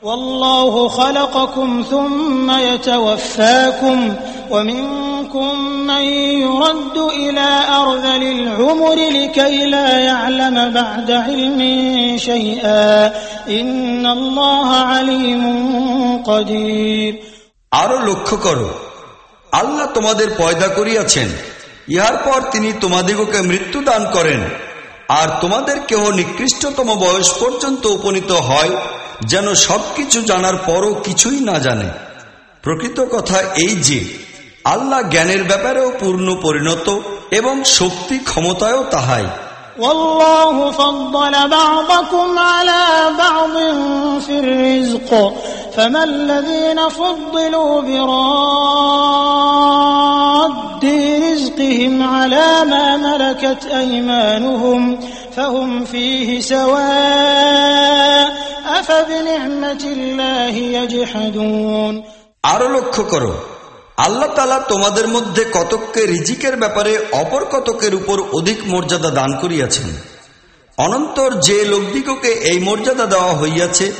والله خلقكم ثم يتوفاكم ومنكم من يرد إلى أرذل العمر لكي لا يعلم بعد علم شيئا إن الله عليم قدير আরো লক্ষ্য করো আল্লাহ তোমাদের পয়দা করিয়াছেন ইহার পর তিনি তোমাদিগকে মৃত্যু দান করেন আর তোমাদের কেহ নিকৃষ্টতম বয়স পর্যন্ত উপনীত হয় যেন সবকিছু জানার পরও কিছুই না জানে প্রকৃত কথা এই যে আল্লাহ জ্ঞানের ব্যাপারেও পূর্ণ পরিণত এবং শক্তি ক্ষমতায়ও তাহাই والله فضل بعضكم على بعض في الرزق فما الذين فضلوا براد رزقهم على ما ملكت أيمانهم فهم فيه سواء أفبنعمة الله يجحدون আরও লক্ষ্য করো, আল্লাহ তালা তোমাদের মধ্যে কতককে রিজিকের ব্যাপারে অপর কতকের উপর অধিক মর্যাদা দান করিয়াছেন। অনন্তর যে লোকদিগকে এই মর্যাদা দেওয়া হইয়াছে,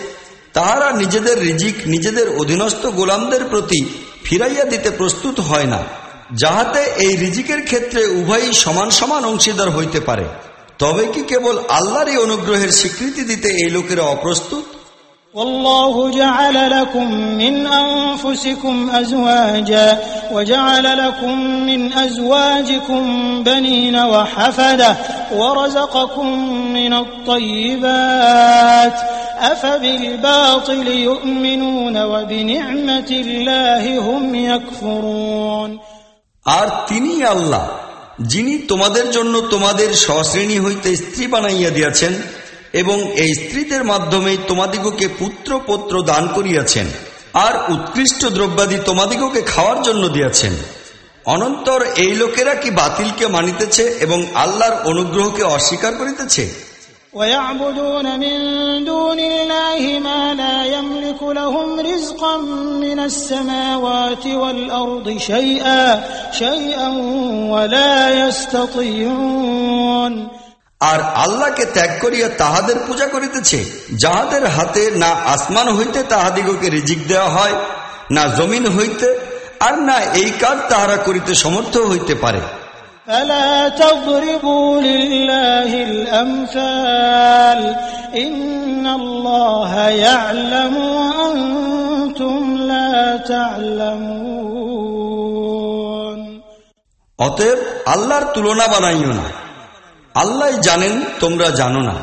তাহারা নিজেদের রিজিক, নিজেদের অধীনস্থ গোলামদের প্রতি ফিরাইয়া দিতে প্রস্তুত হয় না, যাহাতে এই রিজিকের ক্ষেত্রে উভয়ই সমান সমান অংশীদার হইতে পারে। তবে কি কেবল আল্লাহরই অনুগ্রহের স্বীকৃতি দিতে এই লোকেরা অপ্রস্তুত? والله جعل لكم من أنفسكم أزواجا وجعل لكم من أزواجكم بنين وحفدة ورزقكم من الطيبات أفبالباطل يؤمنون وبنعمة الله هم يكفرون আর তিনি আল্লাহ যিনি তোমাদের জন্য তোমাদের সশ্রেণী হইতে স্ত্রী বানাইয়া দিয়াছেন এবং এই স্ত্রীদের মাধ্যমেই তোমাদিগকে পুত্র পত্র দান করিয়াছেন আর উৎকৃষ্ট দ্রব্যাদি তোমাদিগকে খাওয়ার জন্য দিয়াছেন অনন্তর এই লোকেরা কি বাতিলকে মানিতেছে এবং আল্লাহর অনুগ্রহকে অস্বীকার করিতেছে ويعبدون من دون الله ما لا يملك لهم رزقا من السماوات والأرض شيئا شيئا ولا يستطيعون আর আল্লাহকে ত্যাগ করিয়া তাহাদের পূজা করিতেছে যাহাদের হাতে না আসমান হইতে তাহাদিগকে রিজিক দেওয়া হয় না জমিন হইতে আর না এই কাজ তাহারা করিতে সমর্থ হইতে পারে فلا تضربوا لله الأمثال إن الله يعلم وأنتم لا تعلمون অতএব আল্লাহর তুলনা বানাইও না আল্লাহ জানেন তোমরা জানো না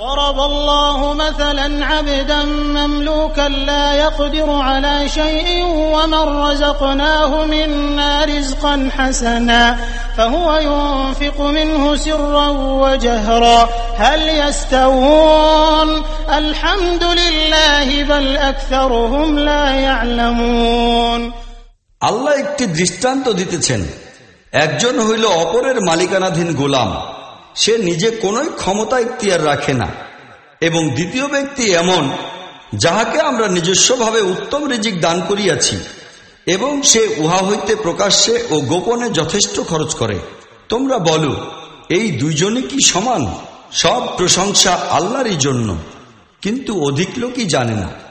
ضرب الله مثلا عبدا مملوكا لا يقدر على شيء ومن رزقناه منا رزقا حسنا فهو ينفق منه سرا وجهرا هل يستوون الحمد لله بل أكثرهم لا يعلمون আল্লাহ একটি দৃষ্টান্ত দিতেছেন একজন হইল অপরের মালিকানাধীন গোলাম সে নিজে কোনোই ক্ষমতা ইখতিয়ার রাখে না। এবং দ্বিতীয় ব্যক্তি এমন, যাহাকে আমরা নিজস্বভাবে উত্তম রিজিক দান করিয়াছি, এবং সে উহা হইতে প্রকাশ্যে ও গোপনে যথেষ্ট খরচ করে। তোমরা বলো, এই দুইজনে কি সমান? সব প্রশংসা আল্লাহরই জন্য। কিন্তু অধিক লোকই জানে না।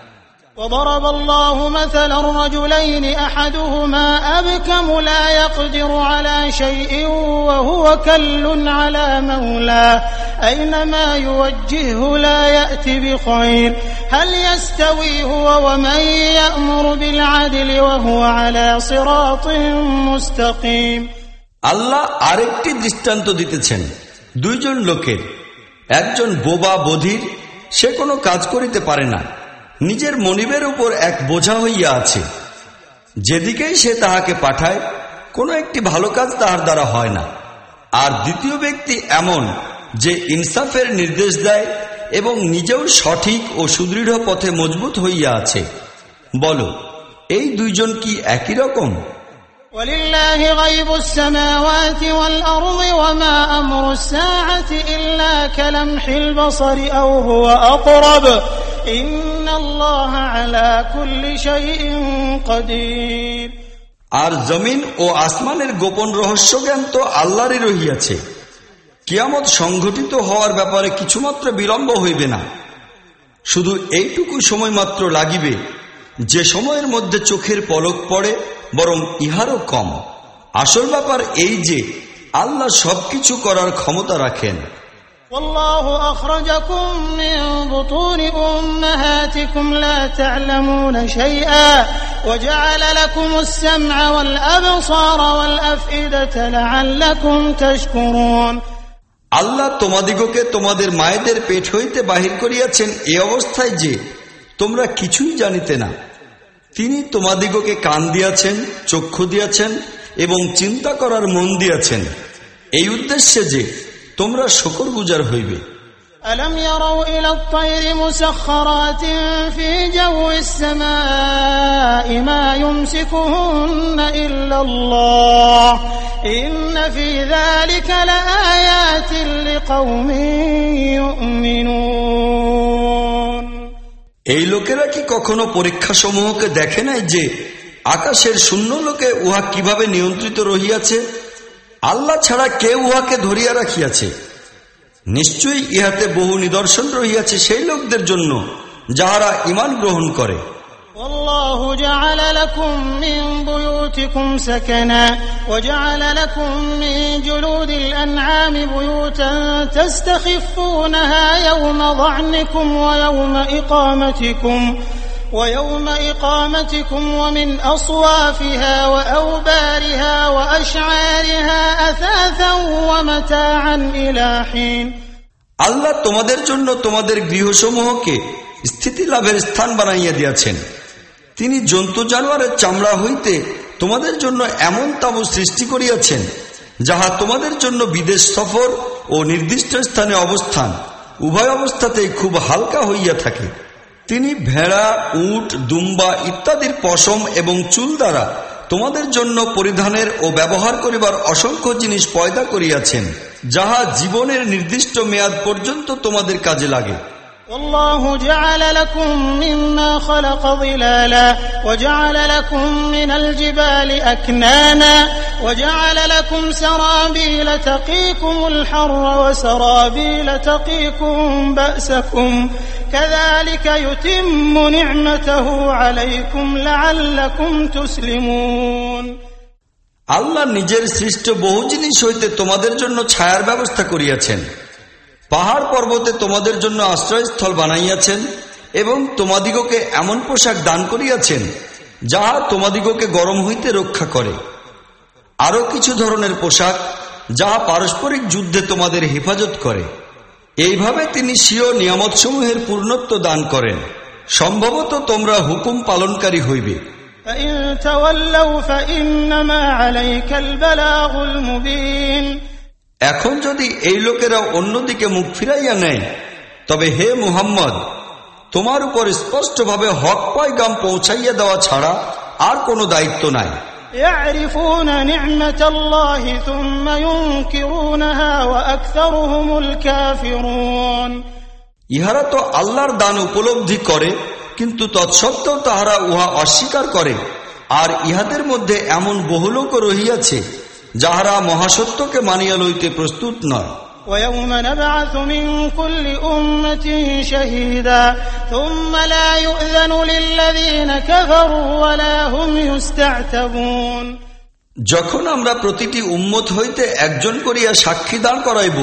وضرب الله مثلا رجلين احدهما ابكم لا يقدر على شيء وهو كل على مولاه اينما يوجهه لا يات بخير هل يستوي هو ومن يامر بالعدل وهو على صراط مستقيم আল্লাহ আরেকটি দৃষ্টান্ত দিতেছেন দুইজন লোকের একজন বোবা বধির সে কোনো কাজ করিতে পারে না নিজের মনিবের উপর এক বোঝা হইয়া আছে। যেদিকেই সে তাহাকে পাঠায়, কোনো একটি ভালো কাজ তাহার দ্বারা হয় না। আর দ্বিতীয় ব্যক্তি এমন যে ইনসাফের নির্দেশ দেয় এবং নিজেও সঠিক ও সুদৃঢ় পথে মজবুত হইয়া আছে। বল, এই দুইজন কি একই রকম? ইন আর জমিন ও আসমানের গোপন রহস্য জ্ঞান তো আল্লাহরই রহিয়াছে। কিয়ামত সংঘটিত হওয়ার ব্যাপারে কিছুমাত্র বিলম্ব হইবে না। শুধু এইটুকু সময় মাত্র লাগিবে, যে সময়ের মধ্যে চোখের পলক পড়ে, বরং ইহারও কম। আসল ব্যাপার এই যে, আল্লাহ সবকিছু করার ক্ষমতা রাখেন। والله أخرجكم من بطون أمهاتكم لا تعلمون شيئا وجعل لكم السمع والأبصار والأفئدة لعلكم تشكرون আল্লাহ তোমাদিগকে তোমাদের মায়েদের পেট হইতে বাহির করিয়াছেন এ অবস্থায় যে তোমরা কিছুই জানিতে না তিনি তোমাদিগকে কান দিয়াছেন চক্ষু দিয়াছেন এবং চিন্তা করার মন দিয়াছেন এই উদ্দেশ্যে যে তোমরা শকর গুজার হইবে ألم يروا إلى الطير مسخرات في جو السماء ما يمسكهن إلا الله إن في ذلك لآيات لقوم يؤمنون এই লোকেরা কি কখনো পরীক্ষা সমূহকে দেখে নাই যে আকাশের শূন্য লোকে উহা কিভাবে নিয়ন্ত্রিত রহিয়াছে আল্লাহ ছাড়া কে উহাকে ধরিয়া রাখিয়াছে নিশ্চয়ই ইহাতে বহু নিদর্শন রহিয়াছে সেই লোকদের জন্য যাহারা ইমান গ্রহণ করে والله جعل لكم من بيوتكم سكنا وجعل لكم من جلود الأنعام بيوتا تستخفونها يوم ضعنكم ويوم إقامتكم ويوم إقامتكم ومن أصوافها وأوبارها وأشعارها أثاثا ومتاعا إلى حين আল্লাহ তোমাদের জন্য তোমাদের গৃহসমূহকে স্থিতি লাভের স্থান বানাইয়া দিয়াছেন তিনি জন্তু জানোয়ারের চামড়া হইতে তোমাদের জন্য এমন তাবু সৃষ্টি করিয়াছেন যাহা তোমাদের জন্য বিদেশ সফর ও নির্দিষ্ট স্থানে অবস্থান উভয় অবস্থাতেই খুব হালকা হইয়া থাকে তিনি ভেড়া, উট, দুম্বা ইত্যাদির পশম এবং চুল দ্বারা তোমাদের জন্য পরিধানের ও ব্যবহার করিবার অসংখ্য জিনিস পয়দা করিয়াছেন, যাহা জীবনের নির্দিষ্ট মেয়াদ পর্যন্ত তোমাদের কাজে লাগে। والله جعل لكم مما خلق ظلالا وجعل لكم من الجبال أكنانا وجعل لكم سرابيل تقيكم الحر وسرابيل تقيكم بأسكم كذلك يتم نعمته عليكم لعلكم تسلمون আল্লাহ নিজের সৃষ্ট বহু জিনিস হইতে তোমাদের জন্য ছায়ার ব্যবস্থা করিয়াছেন পাহাড় পর্বতে তোমাদের জন্য আশ্রয়স্থল বানাইয়াছেন এবং তোমাদিগকে এমন পোশাক দান করিয়াছেন যাহা তোমাদিগকে গরম হইতে রক্ষা করে আরো কিছু ধরনের পোশাক যাহা পারস্পরিক যুদ্ধে তোমাদের হেফাজত করে এইভাবে তিনি স্বীয় নিয়ামতসমূহের পূর্ণত্ব দান করেন সম্ভবত তোমরা হুকুম পালনকারী হইবে فإن تولوا فإنما عليك البلاغ المبين এখন যদি এই লোকেরা অন্যদিকে মুখ ফিরাইয়া নেয় তবে হে মুহাম্মদ তোমার উপর স্পষ্টভাবে হক পয়গাম পৌঁছাইয়া দেওয়া ছাড়া আর কোনো দায়িত্ব নাই। ইহারা তো আল্লাহর দান উপলব্ধি করে কিন্তু তৎসত্ত্বেও তাহারা উহা অস্বীকার করে। আর ইহাদের মধ্যে এমন বহু লোক রহিয়াছে যাহারা মহাসত্যকে মানিয়া লইতে প্রস্তুত নয় ويوم نبعث من كل أمة شهيدا ثم لا يؤذن للذين كفروا ولا هم يستعتبون যখন আমরা প্রতিটি উম্মত হইতে একজন করিয়া সাক্ষী দান করাইব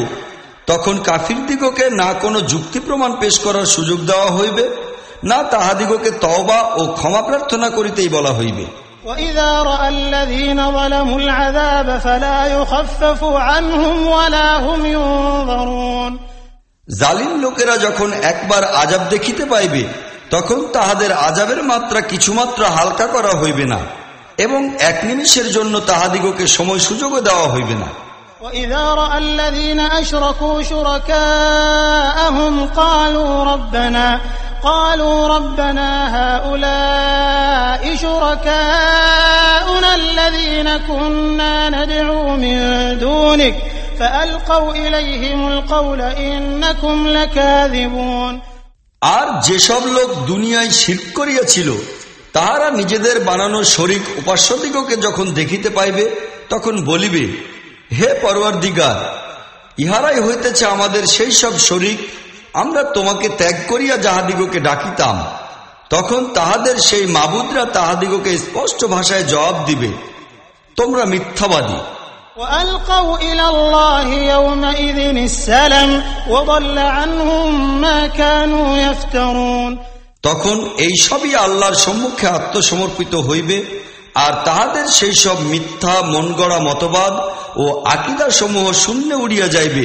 তখন কাফির দিগকে না কোনো যুক্তি প্রমাণ পেশ করার সুযোগ দেওয়া হইবে না তাহাদিগকে তওবা ও ক্ষমা প্রার্থনা করিতেই বলা হইবে وإذا رأى الذين ظلموا العذاب فلا يخفف عنهم ولا هم ينظرون জালিম লোকেরা যখন একবার আজাব দেখিতে পাইবে তখন তাহাদের আজাবের মাত্রা কিছুমাত্র হালকা করা হইবে না এবং এক নিমিষের জন্য তাহাদিগকে সময় সুযোগও দেওয়া হইবে না وإذا رأى الذين أشركوا شركاءهم قالوا ربنا قالوا ربنا هؤلاء شركاؤنا الذين كنا ندعو من دونك فألقوا إليهم القول إنكم لكاذبون আর যেসব লোক দুনিয়ায় শির করিয়াছিল তাহারা নিজেদের বানানো শরিক উপাস্যদিগকে যখন দেখিতে পাইবে তখন বলিবে হে পরওয়ার দিগার ইহারাই হইতেছে আমাদের সেই সব শরিক আমরা তোমাকে ত্যাগ করিয়া যাহাদিগকে ডাকিতাম তখন তাহাদের সেই মাবুদরা তাহাদিগকে স্পষ্ট ভাষায় জবাব দিবে তোমরা মিথ্যাবাদী وألقوا إلى الله يومئذ السلم وضل عنهم ما كانوا يفترون তখন এই সবই আল্লাহর সম্মুখে আত্মসমর্পিত হইবে আর তাহাদের সেই সব মিথ্যা মনগড়া মতবাদ ও আকিদা সমূহ শূন্য উড়িয়া যাইবে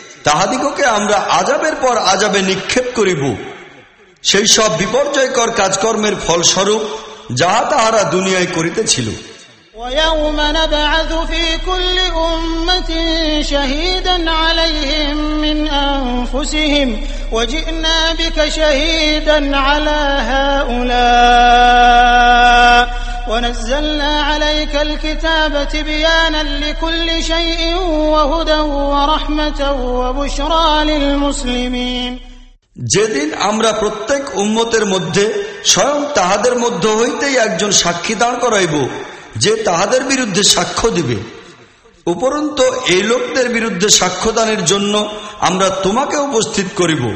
তাহাদিগকে আমরা আজাবের পর আজাবে নিক্ষেপ করিব। সেই সব বিপর্যয়কর কাজকর্মের ফলস্বরূপ যাহা তাহারা দুনিয়ায় করিতেছিল। ويوم نبعث في كل أمة شهيدا عليهم من أنفسهم وجئنا بك شهيدا على هؤلاء ونزلنا عليك الكتاب تبيانا لكل شيء وهدى ورحمة وبشرى للمسلمين যেদিন আমরা প্রত্যেক উম্মতের মধ্যে স্বয়ং তাহাদের মধ্য হইতেই একজন সাক্ষী দাঁড় করাইব যে তাহাদের বিরুদ্ধে সাক্ষ্য দিবে, উপরন্ত এই লোকদের বিরুদ্ধে সাক্ষ্যদানের জন্য আমরা তোমাকে উপস্থিত করিব।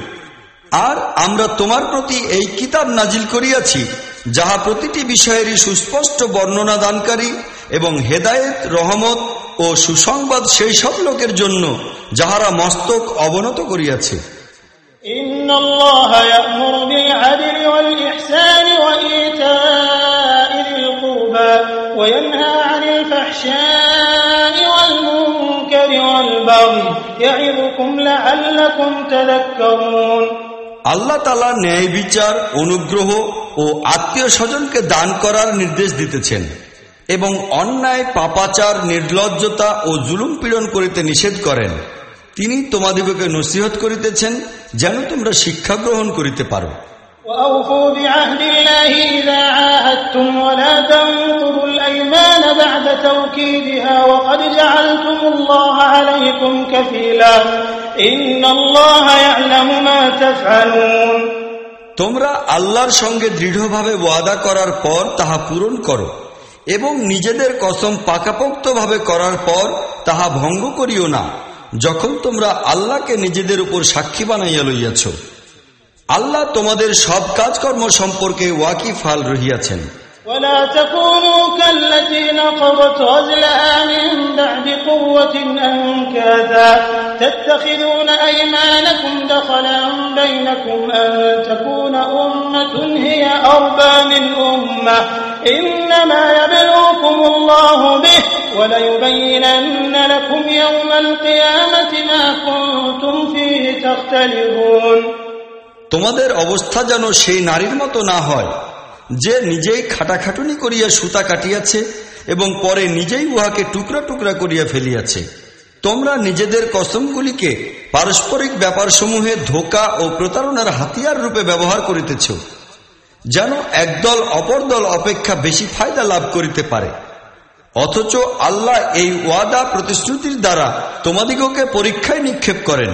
আর আমরা তোমার প্রতি এই কিতাব নাজিল করিয়াছি, যাহা প্রতিটি বিষয়েরই সুস্পষ্ট বর্ণনা দানকারী এবং হেদায়েত, রহমত ও সুসংবাদ সেই সব লোকের জন্য যাহারা মস্তক অবনত করিয়াছে। إن الله يأمر بالعدل والإحسان وإيتاء ذي القربى وينهى عن الفحشاء الفحشاء والمنكر والبغي يعظكم لعلكم تذكرون আল্লাহ তালা ন্যায় বিচার অনুগ্রহ ও আত্মীয় স্বজনকে দান করার নির্দেশ দিতেছেন এবং অন্যায় পাপাচার নির্লজ্জতা ও জুলুম পীড়ন করিতে নিষেধ করেন তিনি তোমাদিগকে নসিহত করিতেছেন যেন তোমরা শিক্ষা গ্রহণ করিতে পারো وأوفوا بعهد الله إذا عاهدتم ولا تنقضوا الأيمان بعد توكيدها وقد جعلتم الله عليكم كفيلا إن الله يعلم ما تفعلون তোমরা আল্লাহর সঙ্গে দৃঢ়ভাবে ওয়াদা করার পর তাহা পূরণ করো এবং নিজেদের কসম পাকাপোক্তভাবে করার পর তাহা ভঙ্গ করিও না যখন তোমরা আল্লাহকে নিজেদের উপর সাক্ষী বানাইয়া লইয়াছ আল্লাহ তোমাদের সব কাজকর্ম সম্পর্কে ওয়াকিফাল রহিয়াছেন ولا تكونوا كالتي نقضت غزلها من بعد قوة أنكاثا تتخذون أيمانكم دخلا بينكم أن تكون أمة هي أربى من أمة إنما يبلوكم الله به وليبينن لكم يوم القيامة ما كنتم فيه تختلفون তোমাদের অবস্থা যেন সেই নারীর মতো না হয় যে নিজেই খাটাখাটুনি করিয়া সুতা কাটিয়াছে এবং পরে নিজেই উহাকে টুকরা টুকরা করিয়া ফেলিয়াছে। তোমরা নিজেদের কসমগুলিকে পারস্পরিক ব্যাপারসমূহে ধোকা ও প্রতারণার হাতিয়ার রূপে ব্যবহার করিতেছ, যেন একদল অপর দল অপেক্ষা বেশি ফায়দা লাভ করিতে পারে। অথচ আল্লাহ এই ওয়াদা প্রতিশ্রুতির দ্বারা তোমাদিগকে পরীক্ষায় নিক্ষেপ করেন।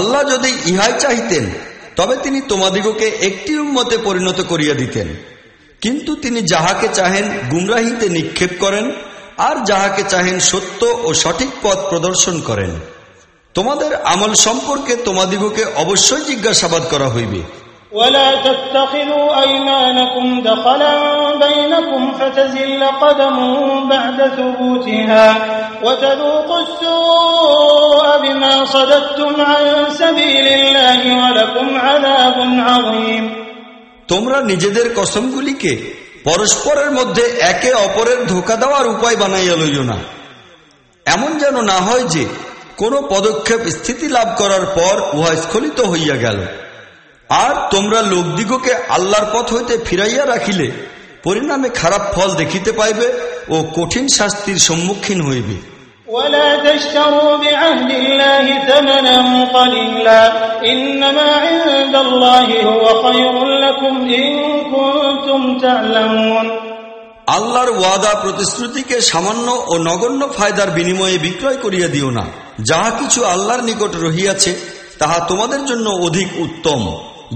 আল্লাহ যদি ইহাই চাইতেন তবে তিনি তোমাদিগকে একটি উম্মতে পরিণত করিয়া দিতেন। কিন্তু তিনি যাহাকে চাহেন গুমরাহিতে নিক্ষেপ করেন, আর যাহাকে চাহেন সত্য ও সঠিক পথ প্রদর্শন করেন। তোমাদের আমল সম্পর্কে তোমাদিগকে অবশ্যই জিজ্ঞাসাবাদ করা হইবে। ولا تتخذوا أيمانكم دخلا بينكم فتزل قدم بعد ثبوتها وتذوقوا السوء بما صددتم عن سبيل الله ولكم عذاب عظيم তোমরা নিজেদের কসমগুলিকে পরস্পরের মধ্যে একে অপরের ধোকা দেওয়ার উপায় বানাইয়া লইও না এমন যেন না হয় যে কোনো পদক্ষেপ স্থিতি লাভ করার পর উহা স্খলিত হইয়া গেল আর তোমরা লোকদিগকে আল্লাহর পথ হইতে ফিরাইয়া রাখিলে পরিণামে খারাপ ফল দেখিতে পাইবে ও কঠিন শাস্তির সম্মুখীন হইবে ولا تشتروا بعهد الله ثمنا قليلا إنما عند الله هو خير لكم إن كنتم تعلمون আল্লাহর ওয়াদা প্রতিশ্রুতিকে সামান্য ও নগণ্য ফায়দার বিনিময়ে বিক্রয় করিয়া দিও না যাহা কিছু আল্লাহর নিকট রহিয়াছে তাহা তোমাদের জন্য অধিক উত্তম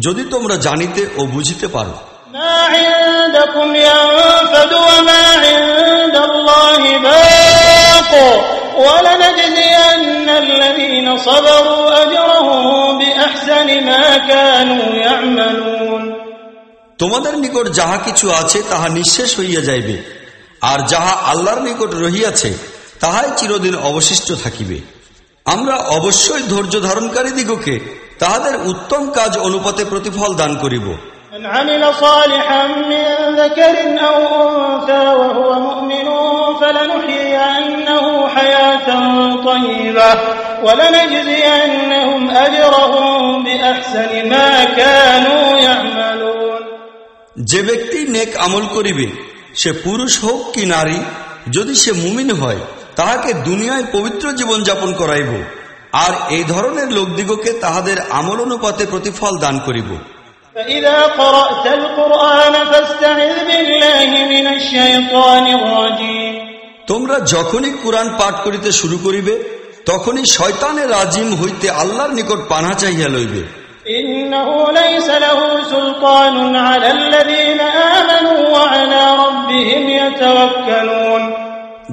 যদি তোমরা জানিতে ও বুঝিতে পারো। তোমাদের নিকট যাহা কিছু আছে তাহা নিঃশেষ হইয়া যাইবে। আর যাহা আল্লাহর নিকট রহিয়াছে তাহাই চিরদিন অবশিষ্ট থাকিবে। আমরা অবশ্যই ধৈর্য ধারণকারী দিগকে তাহাদের উত্তম কাজ অনুপাতে প্রতিফল দান করিব। যে ব্যক্তি নেক আমল করিবে সে পুরুষ হোক কি নারী যদি সে মুমিন হয় তাহাকে দুনিয়ায় পবিত্র জীবন যাপন করাইব। আর এই ধরনের লোকদিগকে তাহাদের আমল অনুপাতে প্রতিফল দান করিব। তোমরা যখনই কোরআন পাঠ করিতে শুরু করিবে তখনই শয়তানের রাজিম হইতে আল্লাহর নিকট পানা চাহিয়া লইবে। ইন্নাহু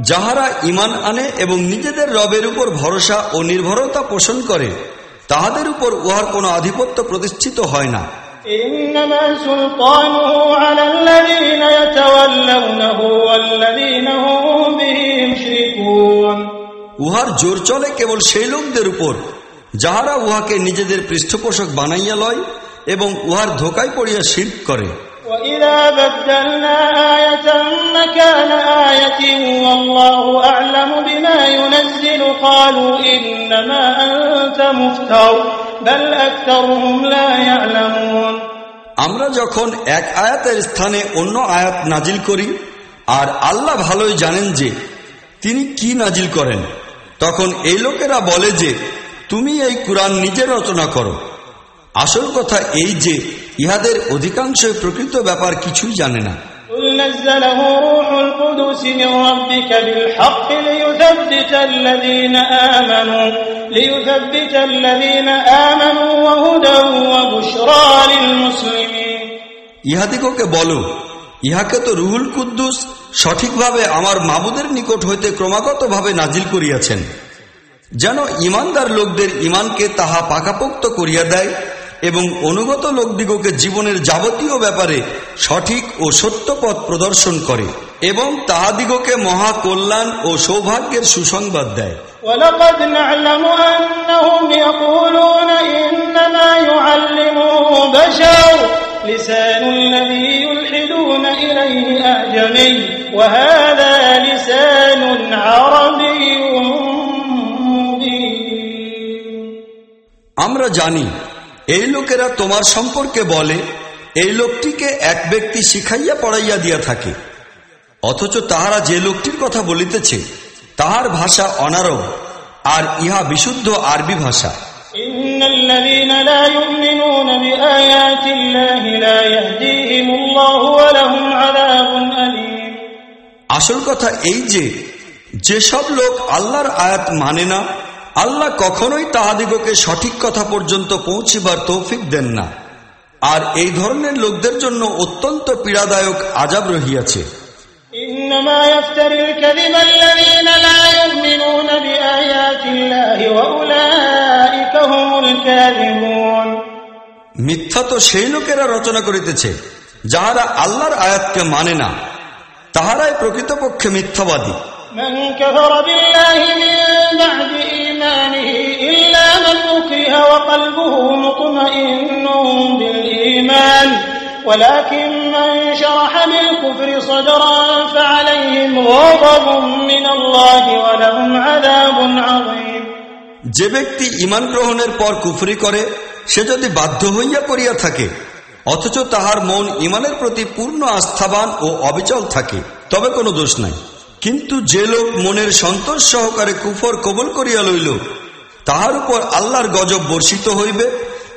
যাহারা ইমান আনে এবং নিজেদের রবের উপর ভরসা ও নির্ভরতা পোষণ করে তাহাদের উপর উহার কোনো আধিপত্য প্রতিষ্ঠিত হয় না। উহার জোর চলে কেবল সেই লোকদের উপর যাহারা উহাকে নিজেদের পৃষ্ঠপোষক বানাইয়া লয় এবং উহার ধোকায় পড়িয়া শিল্প করে। وإذا بدلنا آية مكان آية والله أعلم بما ينزل قالوا إنما أنت مفتر بل أكثرهم لا يعلمون আমরা যখন এক আয়াতের স্থানে অন্য আয়াত নাজিল করি আর আল্লাহ ভালোই জানেন যে তিনি কি নাজিল করেন তখন এই লোকেরা বলে যে তুমি এই কোরআন নিজে রচনা করো আসল কথা এই যে ইহাদের অধিকাংশ প্রকৃত ব্যাপার কিছুই জানে না। ইহাদিগকে বলো ইহাকে তো রুহুল কুদ্দুস সঠিকভাবে আমার মাবুদের নিকট হইতে ক্রমাগতভাবে নাজিল করিয়াছেন। যেন ইমানদার লোকদের ইমানকে তাহা পাকাপোক্ত করিয়া দেয় এবং অনুগত লোকদিগকে জীবনের যাবতীয় ব্যাপারে সঠিক ও সত্য পথ প্রদর্শন করে এবং তাহাদিগকে মহা কল্যাণ ও সৌভাগ্যের সুসংবাদ দেয় ولقد نعلم أنهم يقولون إنما يعلمه بشر لسان الذي يلحدون إليه أعجمي وهذا لسان عربي مبين আমরা জানি এই লোকেরা তোমার সম্পর্কে বলে এই লোকটিকে এক ব্যক্তি শিখাইয়া পড়াইয়া দিয়া থাকে। অথচ তাহারা যে লোকটির কথা বলিতেছে তাহার ভাষা অনারব আর ইহা বিশুদ্ধ আরবি ভাষা। আসল কথা এই যে যেসব লোক আল্লাহর আয়াত মানে না আল্লাহ কখনোই তাহাদিগকে সঠিক কথা পর্যন্ত পৌঁছিবার তৌফিক দেন না। আর এই ধরনের লোকদের জন্য অত্যন্ত পীড়াদায়ক আজাব রহিয়াছে। মিথ্যা তো সেই লোকেরা রচনা করিতেছে যাহারা আল্লাহর আয়াতকে মানে না তাহারাই প্রকৃতপক্ষে মিথ্যাবাদী। من كفر بالله من بعد إيمانه إلا من أكره وقلبه مطمئن بالإيمان ولكن من شرح بالكفر صدرا فعليهم غضب من الله ولهم عذاب عظيم যে ব্যক্তি ইমান গ্রহণের পর কুফরি করে সে যদি বাধ্য হইয়া করিয়া থাকে অথচ তাহার মন ইমানের প্রতি পূর্ণ আস্থাবান ও অবিচল থাকে তবে কোনো দোষ নাই কিন্তু যে লোক মনের সন্তোষ সহকারে কুফর কবল করিয়া লইল তাহার উপর আল্লাহর গজব বর্ষিত হইবে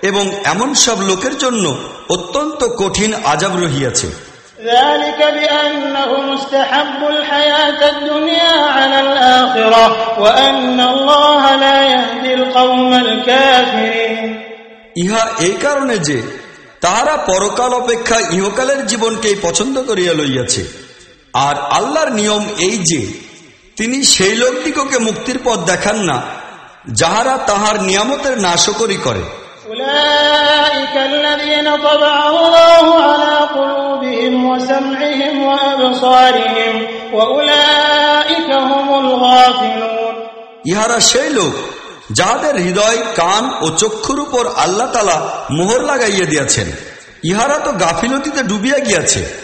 এবং এমন সব লোকের জন্য অত্যন্ত কঠিন আজাব রহিয়াছে ذلك بأنهم استحبوا الحياة الدنيا على الآخرة وأن الله لا يهدي القوم الكافرين ইহা এই কারণে যে তাহারা পরকাল অপেক্ষা ইহকালের জীবনকেই পছন্দ করিয়া লইয়াছে আর আল্লাহর নিয়ম এই যে তিনি সেই লোকটিকে মুক্তির পথ দেখান না যাহারা তাহার নিয়ামতের নাশকরি করে। ইহারা সেই লোক যাহাদের হৃদয় কান ও চক্ষুর উপর আল্লাহ তালা মোহর লাগাইয়া দিয়াছেন। ইহারা তো গাফিলতিতে ডুবিয়া গিয়াছে।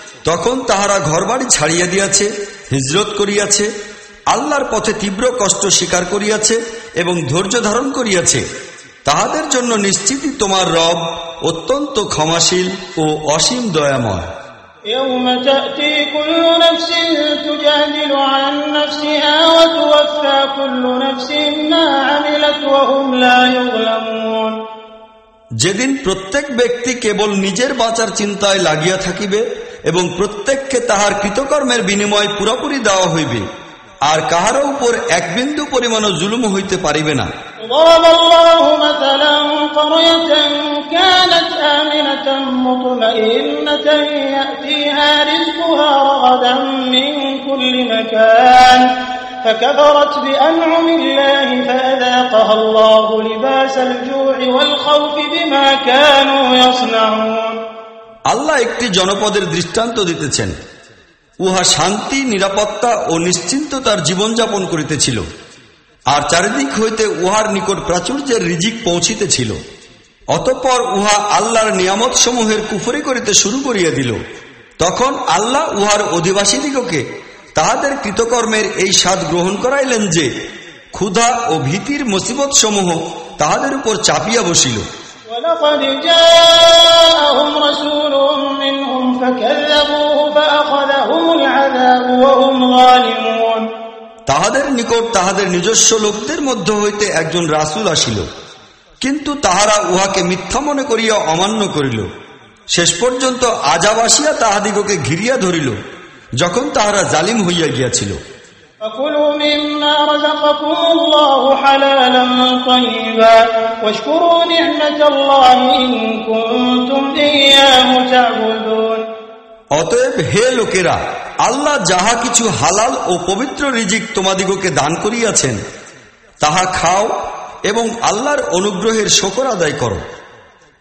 তখন তাহারা ঘরবাড়ি ছাড়িয়া দিয়াছে হিজরত করিয়াছে আল্লাহর পথে তীব্র কষ্ট স্বীকার করিয়াছে এবং ধৈর্য ধারণ করিয়াছে তাহাদের জন্য নিশ্চিতই তোমার রব অত্যন্ত ক্ষমাশীল ও অসীম দয়াময় يوم تأتي كل نفس تجادل عن نفسها وتوفى كل نفس ما عملت وهم لا يظلمون যেদিন প্রত্যেক ব্যক্তি কেবল নিজের বাঁচার চিন্তায় লাগিয়া থাকিবে এবং প্রত্যেককে তাহার কৃতকর্মের বিনিময় পুরোপুরি দেওয়া হইবে আর কাহারও উপর এক বিন্দু পরিমাণও জুলুম হইতে পারিবে না ضرب الله مثلا قرية كانت آمنة مطمئنة يأتيها رزقها رغدا من كل مكان فكفرت بأنعم الله فأذاقها الله لباس الجوع والخوف بما كانوا يصنعون আল্লাহ একটি জনপদের দৃষ্টান্ত দিতেছেন। উহা শান্তি, নিরাপত্তা ও নিশ্চিন্ততার জীবনযাপন করিতেছিল। আর চারিদিক হইতে উহার নিকট প্রাচুর্যের রিজিক পৌঁছিতেছিল। অতঃপর উহা আল্লাহর নিয়ামত সমূহের কুফরি করিতে শুরু করিয়া দিল। তখন আল্লাহ উহার অধিবাসীদিগকে তাহাদের কৃতকর্মের এই স্বাদ গ্রহণ করাইলেন যে, ক্ষুধা ও ভীতির মুসিবত সমূহ তাহাদের উপর চাপিয়া বসিল। ولقد جاءهم رسول منهم فكذبوه فأخذهم العذاب وهم ظالمون তাহাদের নিকট তাহাদের নিজস্ব লোকদের মধ্য হইতে একজন রাসুল আসিল কিন্তু তাহারা উহাকে মিথ্যা মনে করিয়া অমান্য করিল শেষ পর্যন্ত আজাব আসিয়া তাহাদিগকে ঘিরিয়া ধরিল যখন তাহারা জালিম হইয়া গিয়াছিল فكلوا مما رزقكم الله حلالا طيبا واشكروا نعمة الله إن كنتم إياه تعبدون অতএব হে লোকেরা আল্লাহ যাহা কিছু হালাল ও পবিত্র রিজিক তোমাদিগকে দান করিয়াছেন তাহা খাও এবং আল্লাহর অনুগ্রহের শকর আদায় করো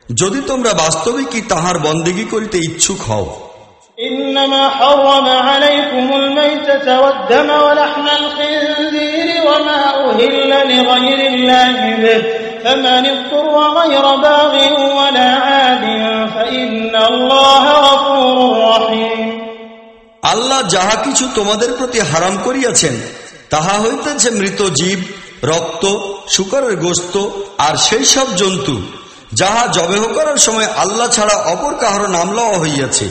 যদি তোমরা বাস্তবিকই তাহার বন্দেগী করিতে ইচ্ছুক হও إنما حرم عليكم الميتة والدم ولحم الخنزير وما أهل لغير الله به فمن اضطر غير باغ ولا عاد فإن الله غفور رحيم আল্লাহ যাহা কিছু তোমাদের প্রতি হারাম করিয়াছেন তাহা হইতেছে মৃত জীব রক্ত শুকরের গোস্ত আর সেই সব জন্তু যাহা জবেহ করার সময় আল্লাহ ছাড়া অপর কাহার নাম লওয়া হইয়াছে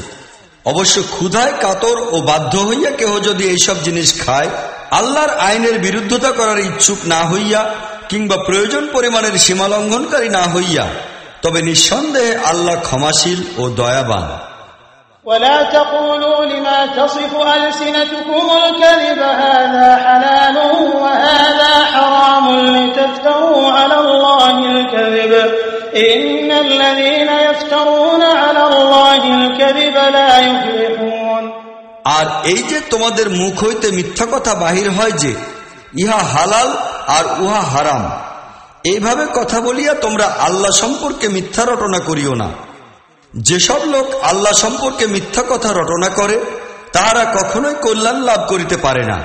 অবশ্য ক্ষুধায় কাতর ও বাধ্য হইয়া কেহ যদি এইসব জিনিস খায় আল্লাহর আইনের বিরুদ্ধতা করার ইচ্ছুক না হইয়া কিংবা প্রয়োজন পরিমাণের সীমা লঙ্ঘনকারী না হইয়া তবে নিঃসন্দেহে আল্লাহ ক্ষমাশীল ও দয়াবান ولا تقولوا لما تصف ألسنتكم الكذب هذا حلال وهذا حرام لتفتروا على الله الكذب আর এই যে তোমাদের মুখ হইতে মিথ্যা কথা বাহির হয় যে ইহা হালাল আর উহা হারাম এইভাবে কথা বলিয়া তোমরা আল্লাহ সম্পর্কে মিথ্যা রটনা করিও না। যেসব লোক আল্লাহ সম্পর্কে মিথ্যা কথা রটনা করে তাহারা কখনোই কল্যাণ লাভ করিতে পারে না।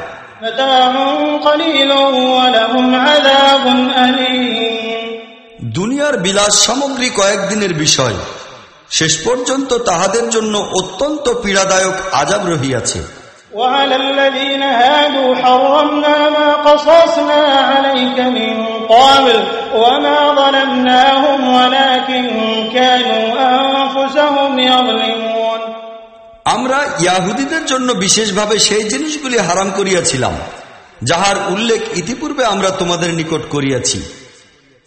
দুনিয়ার বিলাস সামগ্রী কয়েকদিনের বিষয় শেষ পর্যন্ত তাহাদের জন্য অত্যন্ত পীড়াদায়ক আজাব রহিয়াছে وعلى الذين هادوا حرمنا ما قصصنا عليك من قبل وما ظلمناهم ولكن كانوا أنفسهم يظلمون আমরা ইয়াহুদীদের জন্য বিশেষভাবে সেই জিনিসগুলি হারাম করিয়াছিলাম যাহার উল্লেখ ইতিপূর্বে আমরা তোমাদের নিকট করিয়াছি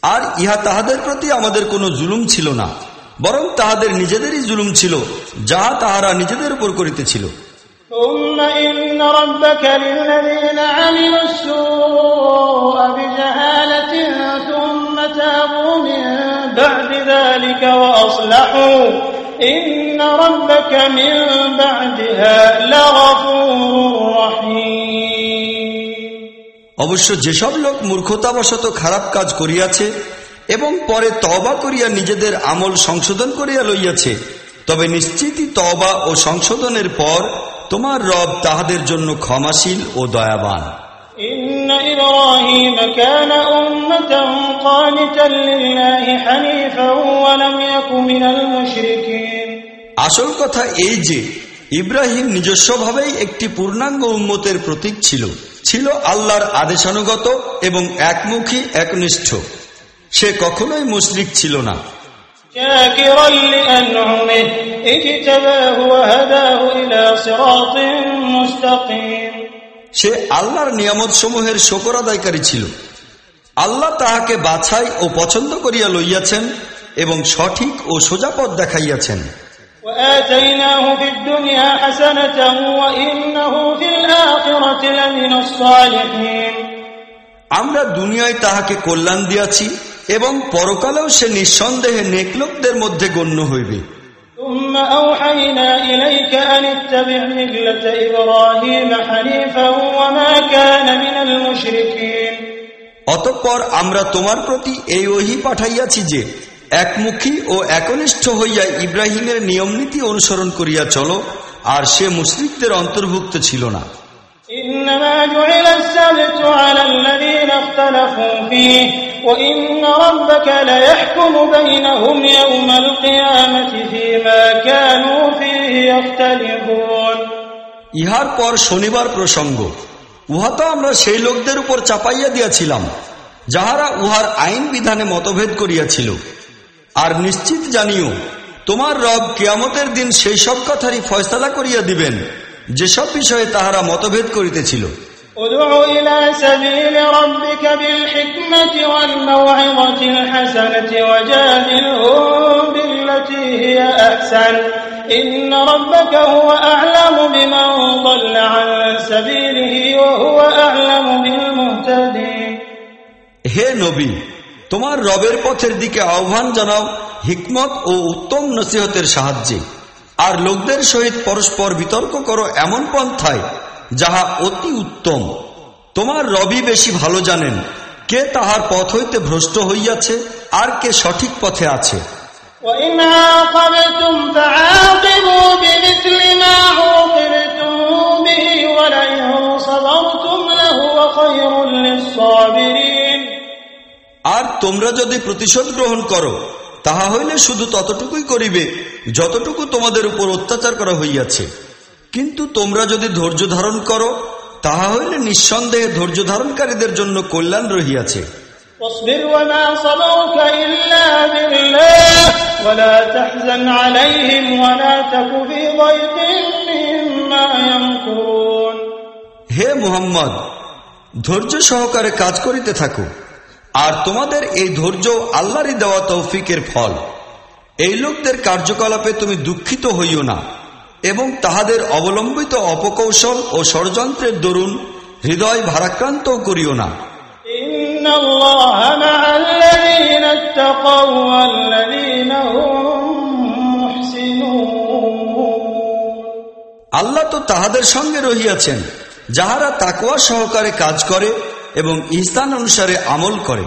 আর ইহা তাহাদের প্রতি আমাদের কোনো জুলুম ছিল না বরং তাহাদের নিজেদেরই জুলুম ছিল যাহা তাহারা নিজেদের উপর করিতেছিল ثم إن ربك للذين عملوا السوء بجهالة ثم تابوا من بعد ذلك وأصلحوا إن ربك من بعدها لغفور رحيم অবশ্য যেসব লোক মূর্খতাবশত খারাপ কাজ করিয়াছে এবং পরে তবা করিয়া নিজেদের আমল সংশোধন করিয়া লইয়াছে তবে নিশ্চিতই তবা ও সংশোধনের পর তোমার রব তাহাদের জন্য ক্ষমাশীল ও দয়াবান إن إبراهيم كان أمة قانتا لله حنيفا ولم يك من المشركين আসল কথা এই যে ইব্রাহিম নিজস্বভাবেই একটি পূর্ণাঙ্গ উম্মতের প্রতীক ছিল। ছিল আল্লাহর আদেশানুগত এবং একমুখী একনিষ্ঠ। সে কখনোই মুশরিক ছিল না। সে আল্লাহর নিয়ামত সমূহের শকর আদায়কারী ছিল। আল্লাহ তাহাকে বাছাই ও পছন্দ করিয়া লইয়াছেন এবং সঠিক ও সোজাপথ দেখাইয়াছেন। وآتيناه في الدنيا حسنة وإنه في الآخرة لمن الصالحين আমরা দুনিয়ায় তাহাকে কল্যাণ দিয়াছি এবং পরকালেও সে নিঃসন্দেহে নেকলোকদের মধ্যে গণ্য হইবে ثم أوحينا إليك أن اتبع ملة إبراهيم حنيفا وما كان من المشركين অতঃপর আমরা তোমার প্রতি এই ওহি পাঠাইয়াছি যে একমুখী ও একনিষ্ঠ হইয়া ইব্রাহিমের নিয়মনীতি অনুসরণ করিয়া চলো আর সে মুসলিকদের অন্তর্ভুক্ত ছিল না। ইহার পর শনিবার প্রসঙ্গ। উহা তো আমরা সেই লোকদের উপর চাপাইয়া দিয়াছিলাম যাহারা উহার আইন বিধানে মতভেদ করিয়াছিল। আর নিশ্চিত জানিও তোমার রব কিয়ামতের দিন সেই সব কথারই ফয়সলা করিয়া দিবেন যেসব বিষয়ে তাহারা মতভেদ করিতেছিল ادع إلى سبيل ربك بالحكمة والموعظة الحسنة وجادلهم بالتي هي أحسن إن ربك هو أعلم بمن ضل عن سبيله وهو أعلم بالمهتدين হে নবী তোমার রবের পথের দিকে আহ্বান জানাও হিকমত ও উত্তম নসিহতের সাহায্যে আর লোকদের সহিত পরস্পর বিতর্ক করো এমন পন্থায় যাহা অতি উত্তম তোমার রবি বেশি ভালো জানেন কে তাহার পথ হইতে ভ্রষ্ট হইয়াছে আর কে সঠিক পথে আছে وإن عاقبتم فعاقبوا بمثل ما عوقبتم به ولئن صبرتم لهو خير للصابرين আর তোমরা যদি প্রতিশোধ গ্রহণ করো তাহা হইলে শুধু ততটুকুই করিবে যতটুকু তোমাদের উপর অত্যাচার করা হইয়াছে কিন্তু তোমরা যদি ধৈর্য ধারণ করো তাহা হইলে নিঃসন্দেহে ধৈর্য ধারণকারীদের জন্য কল্যাণ রহিয়াছে واصبر وما صبرك إلا بالله ولا تحزن عليهم ولا تك في ضيق مما يمكرون হে মুহাম্মদ ধৈর্য সহকারে কাজ করিতে থাকো আর তোমাদের এই ধৈর্য আল্লাহরই দেওয়া তৌফিকের ফল। এই লোকদের কার্যকলাপে তুমি দুঃখিত হইও না এবং তাহাদের অবলম্বিত অপকৌশল ও ষড়যন্ত্রের দরুন হৃদয় ভারাক্রান্ত করিও না। আল্লাহ তো তাহাদের সঙ্গে রহিয়াছেন যাহারা তাকুয়া সহকারে কাজ করে এবং ইহসান অনুসারে আমল করে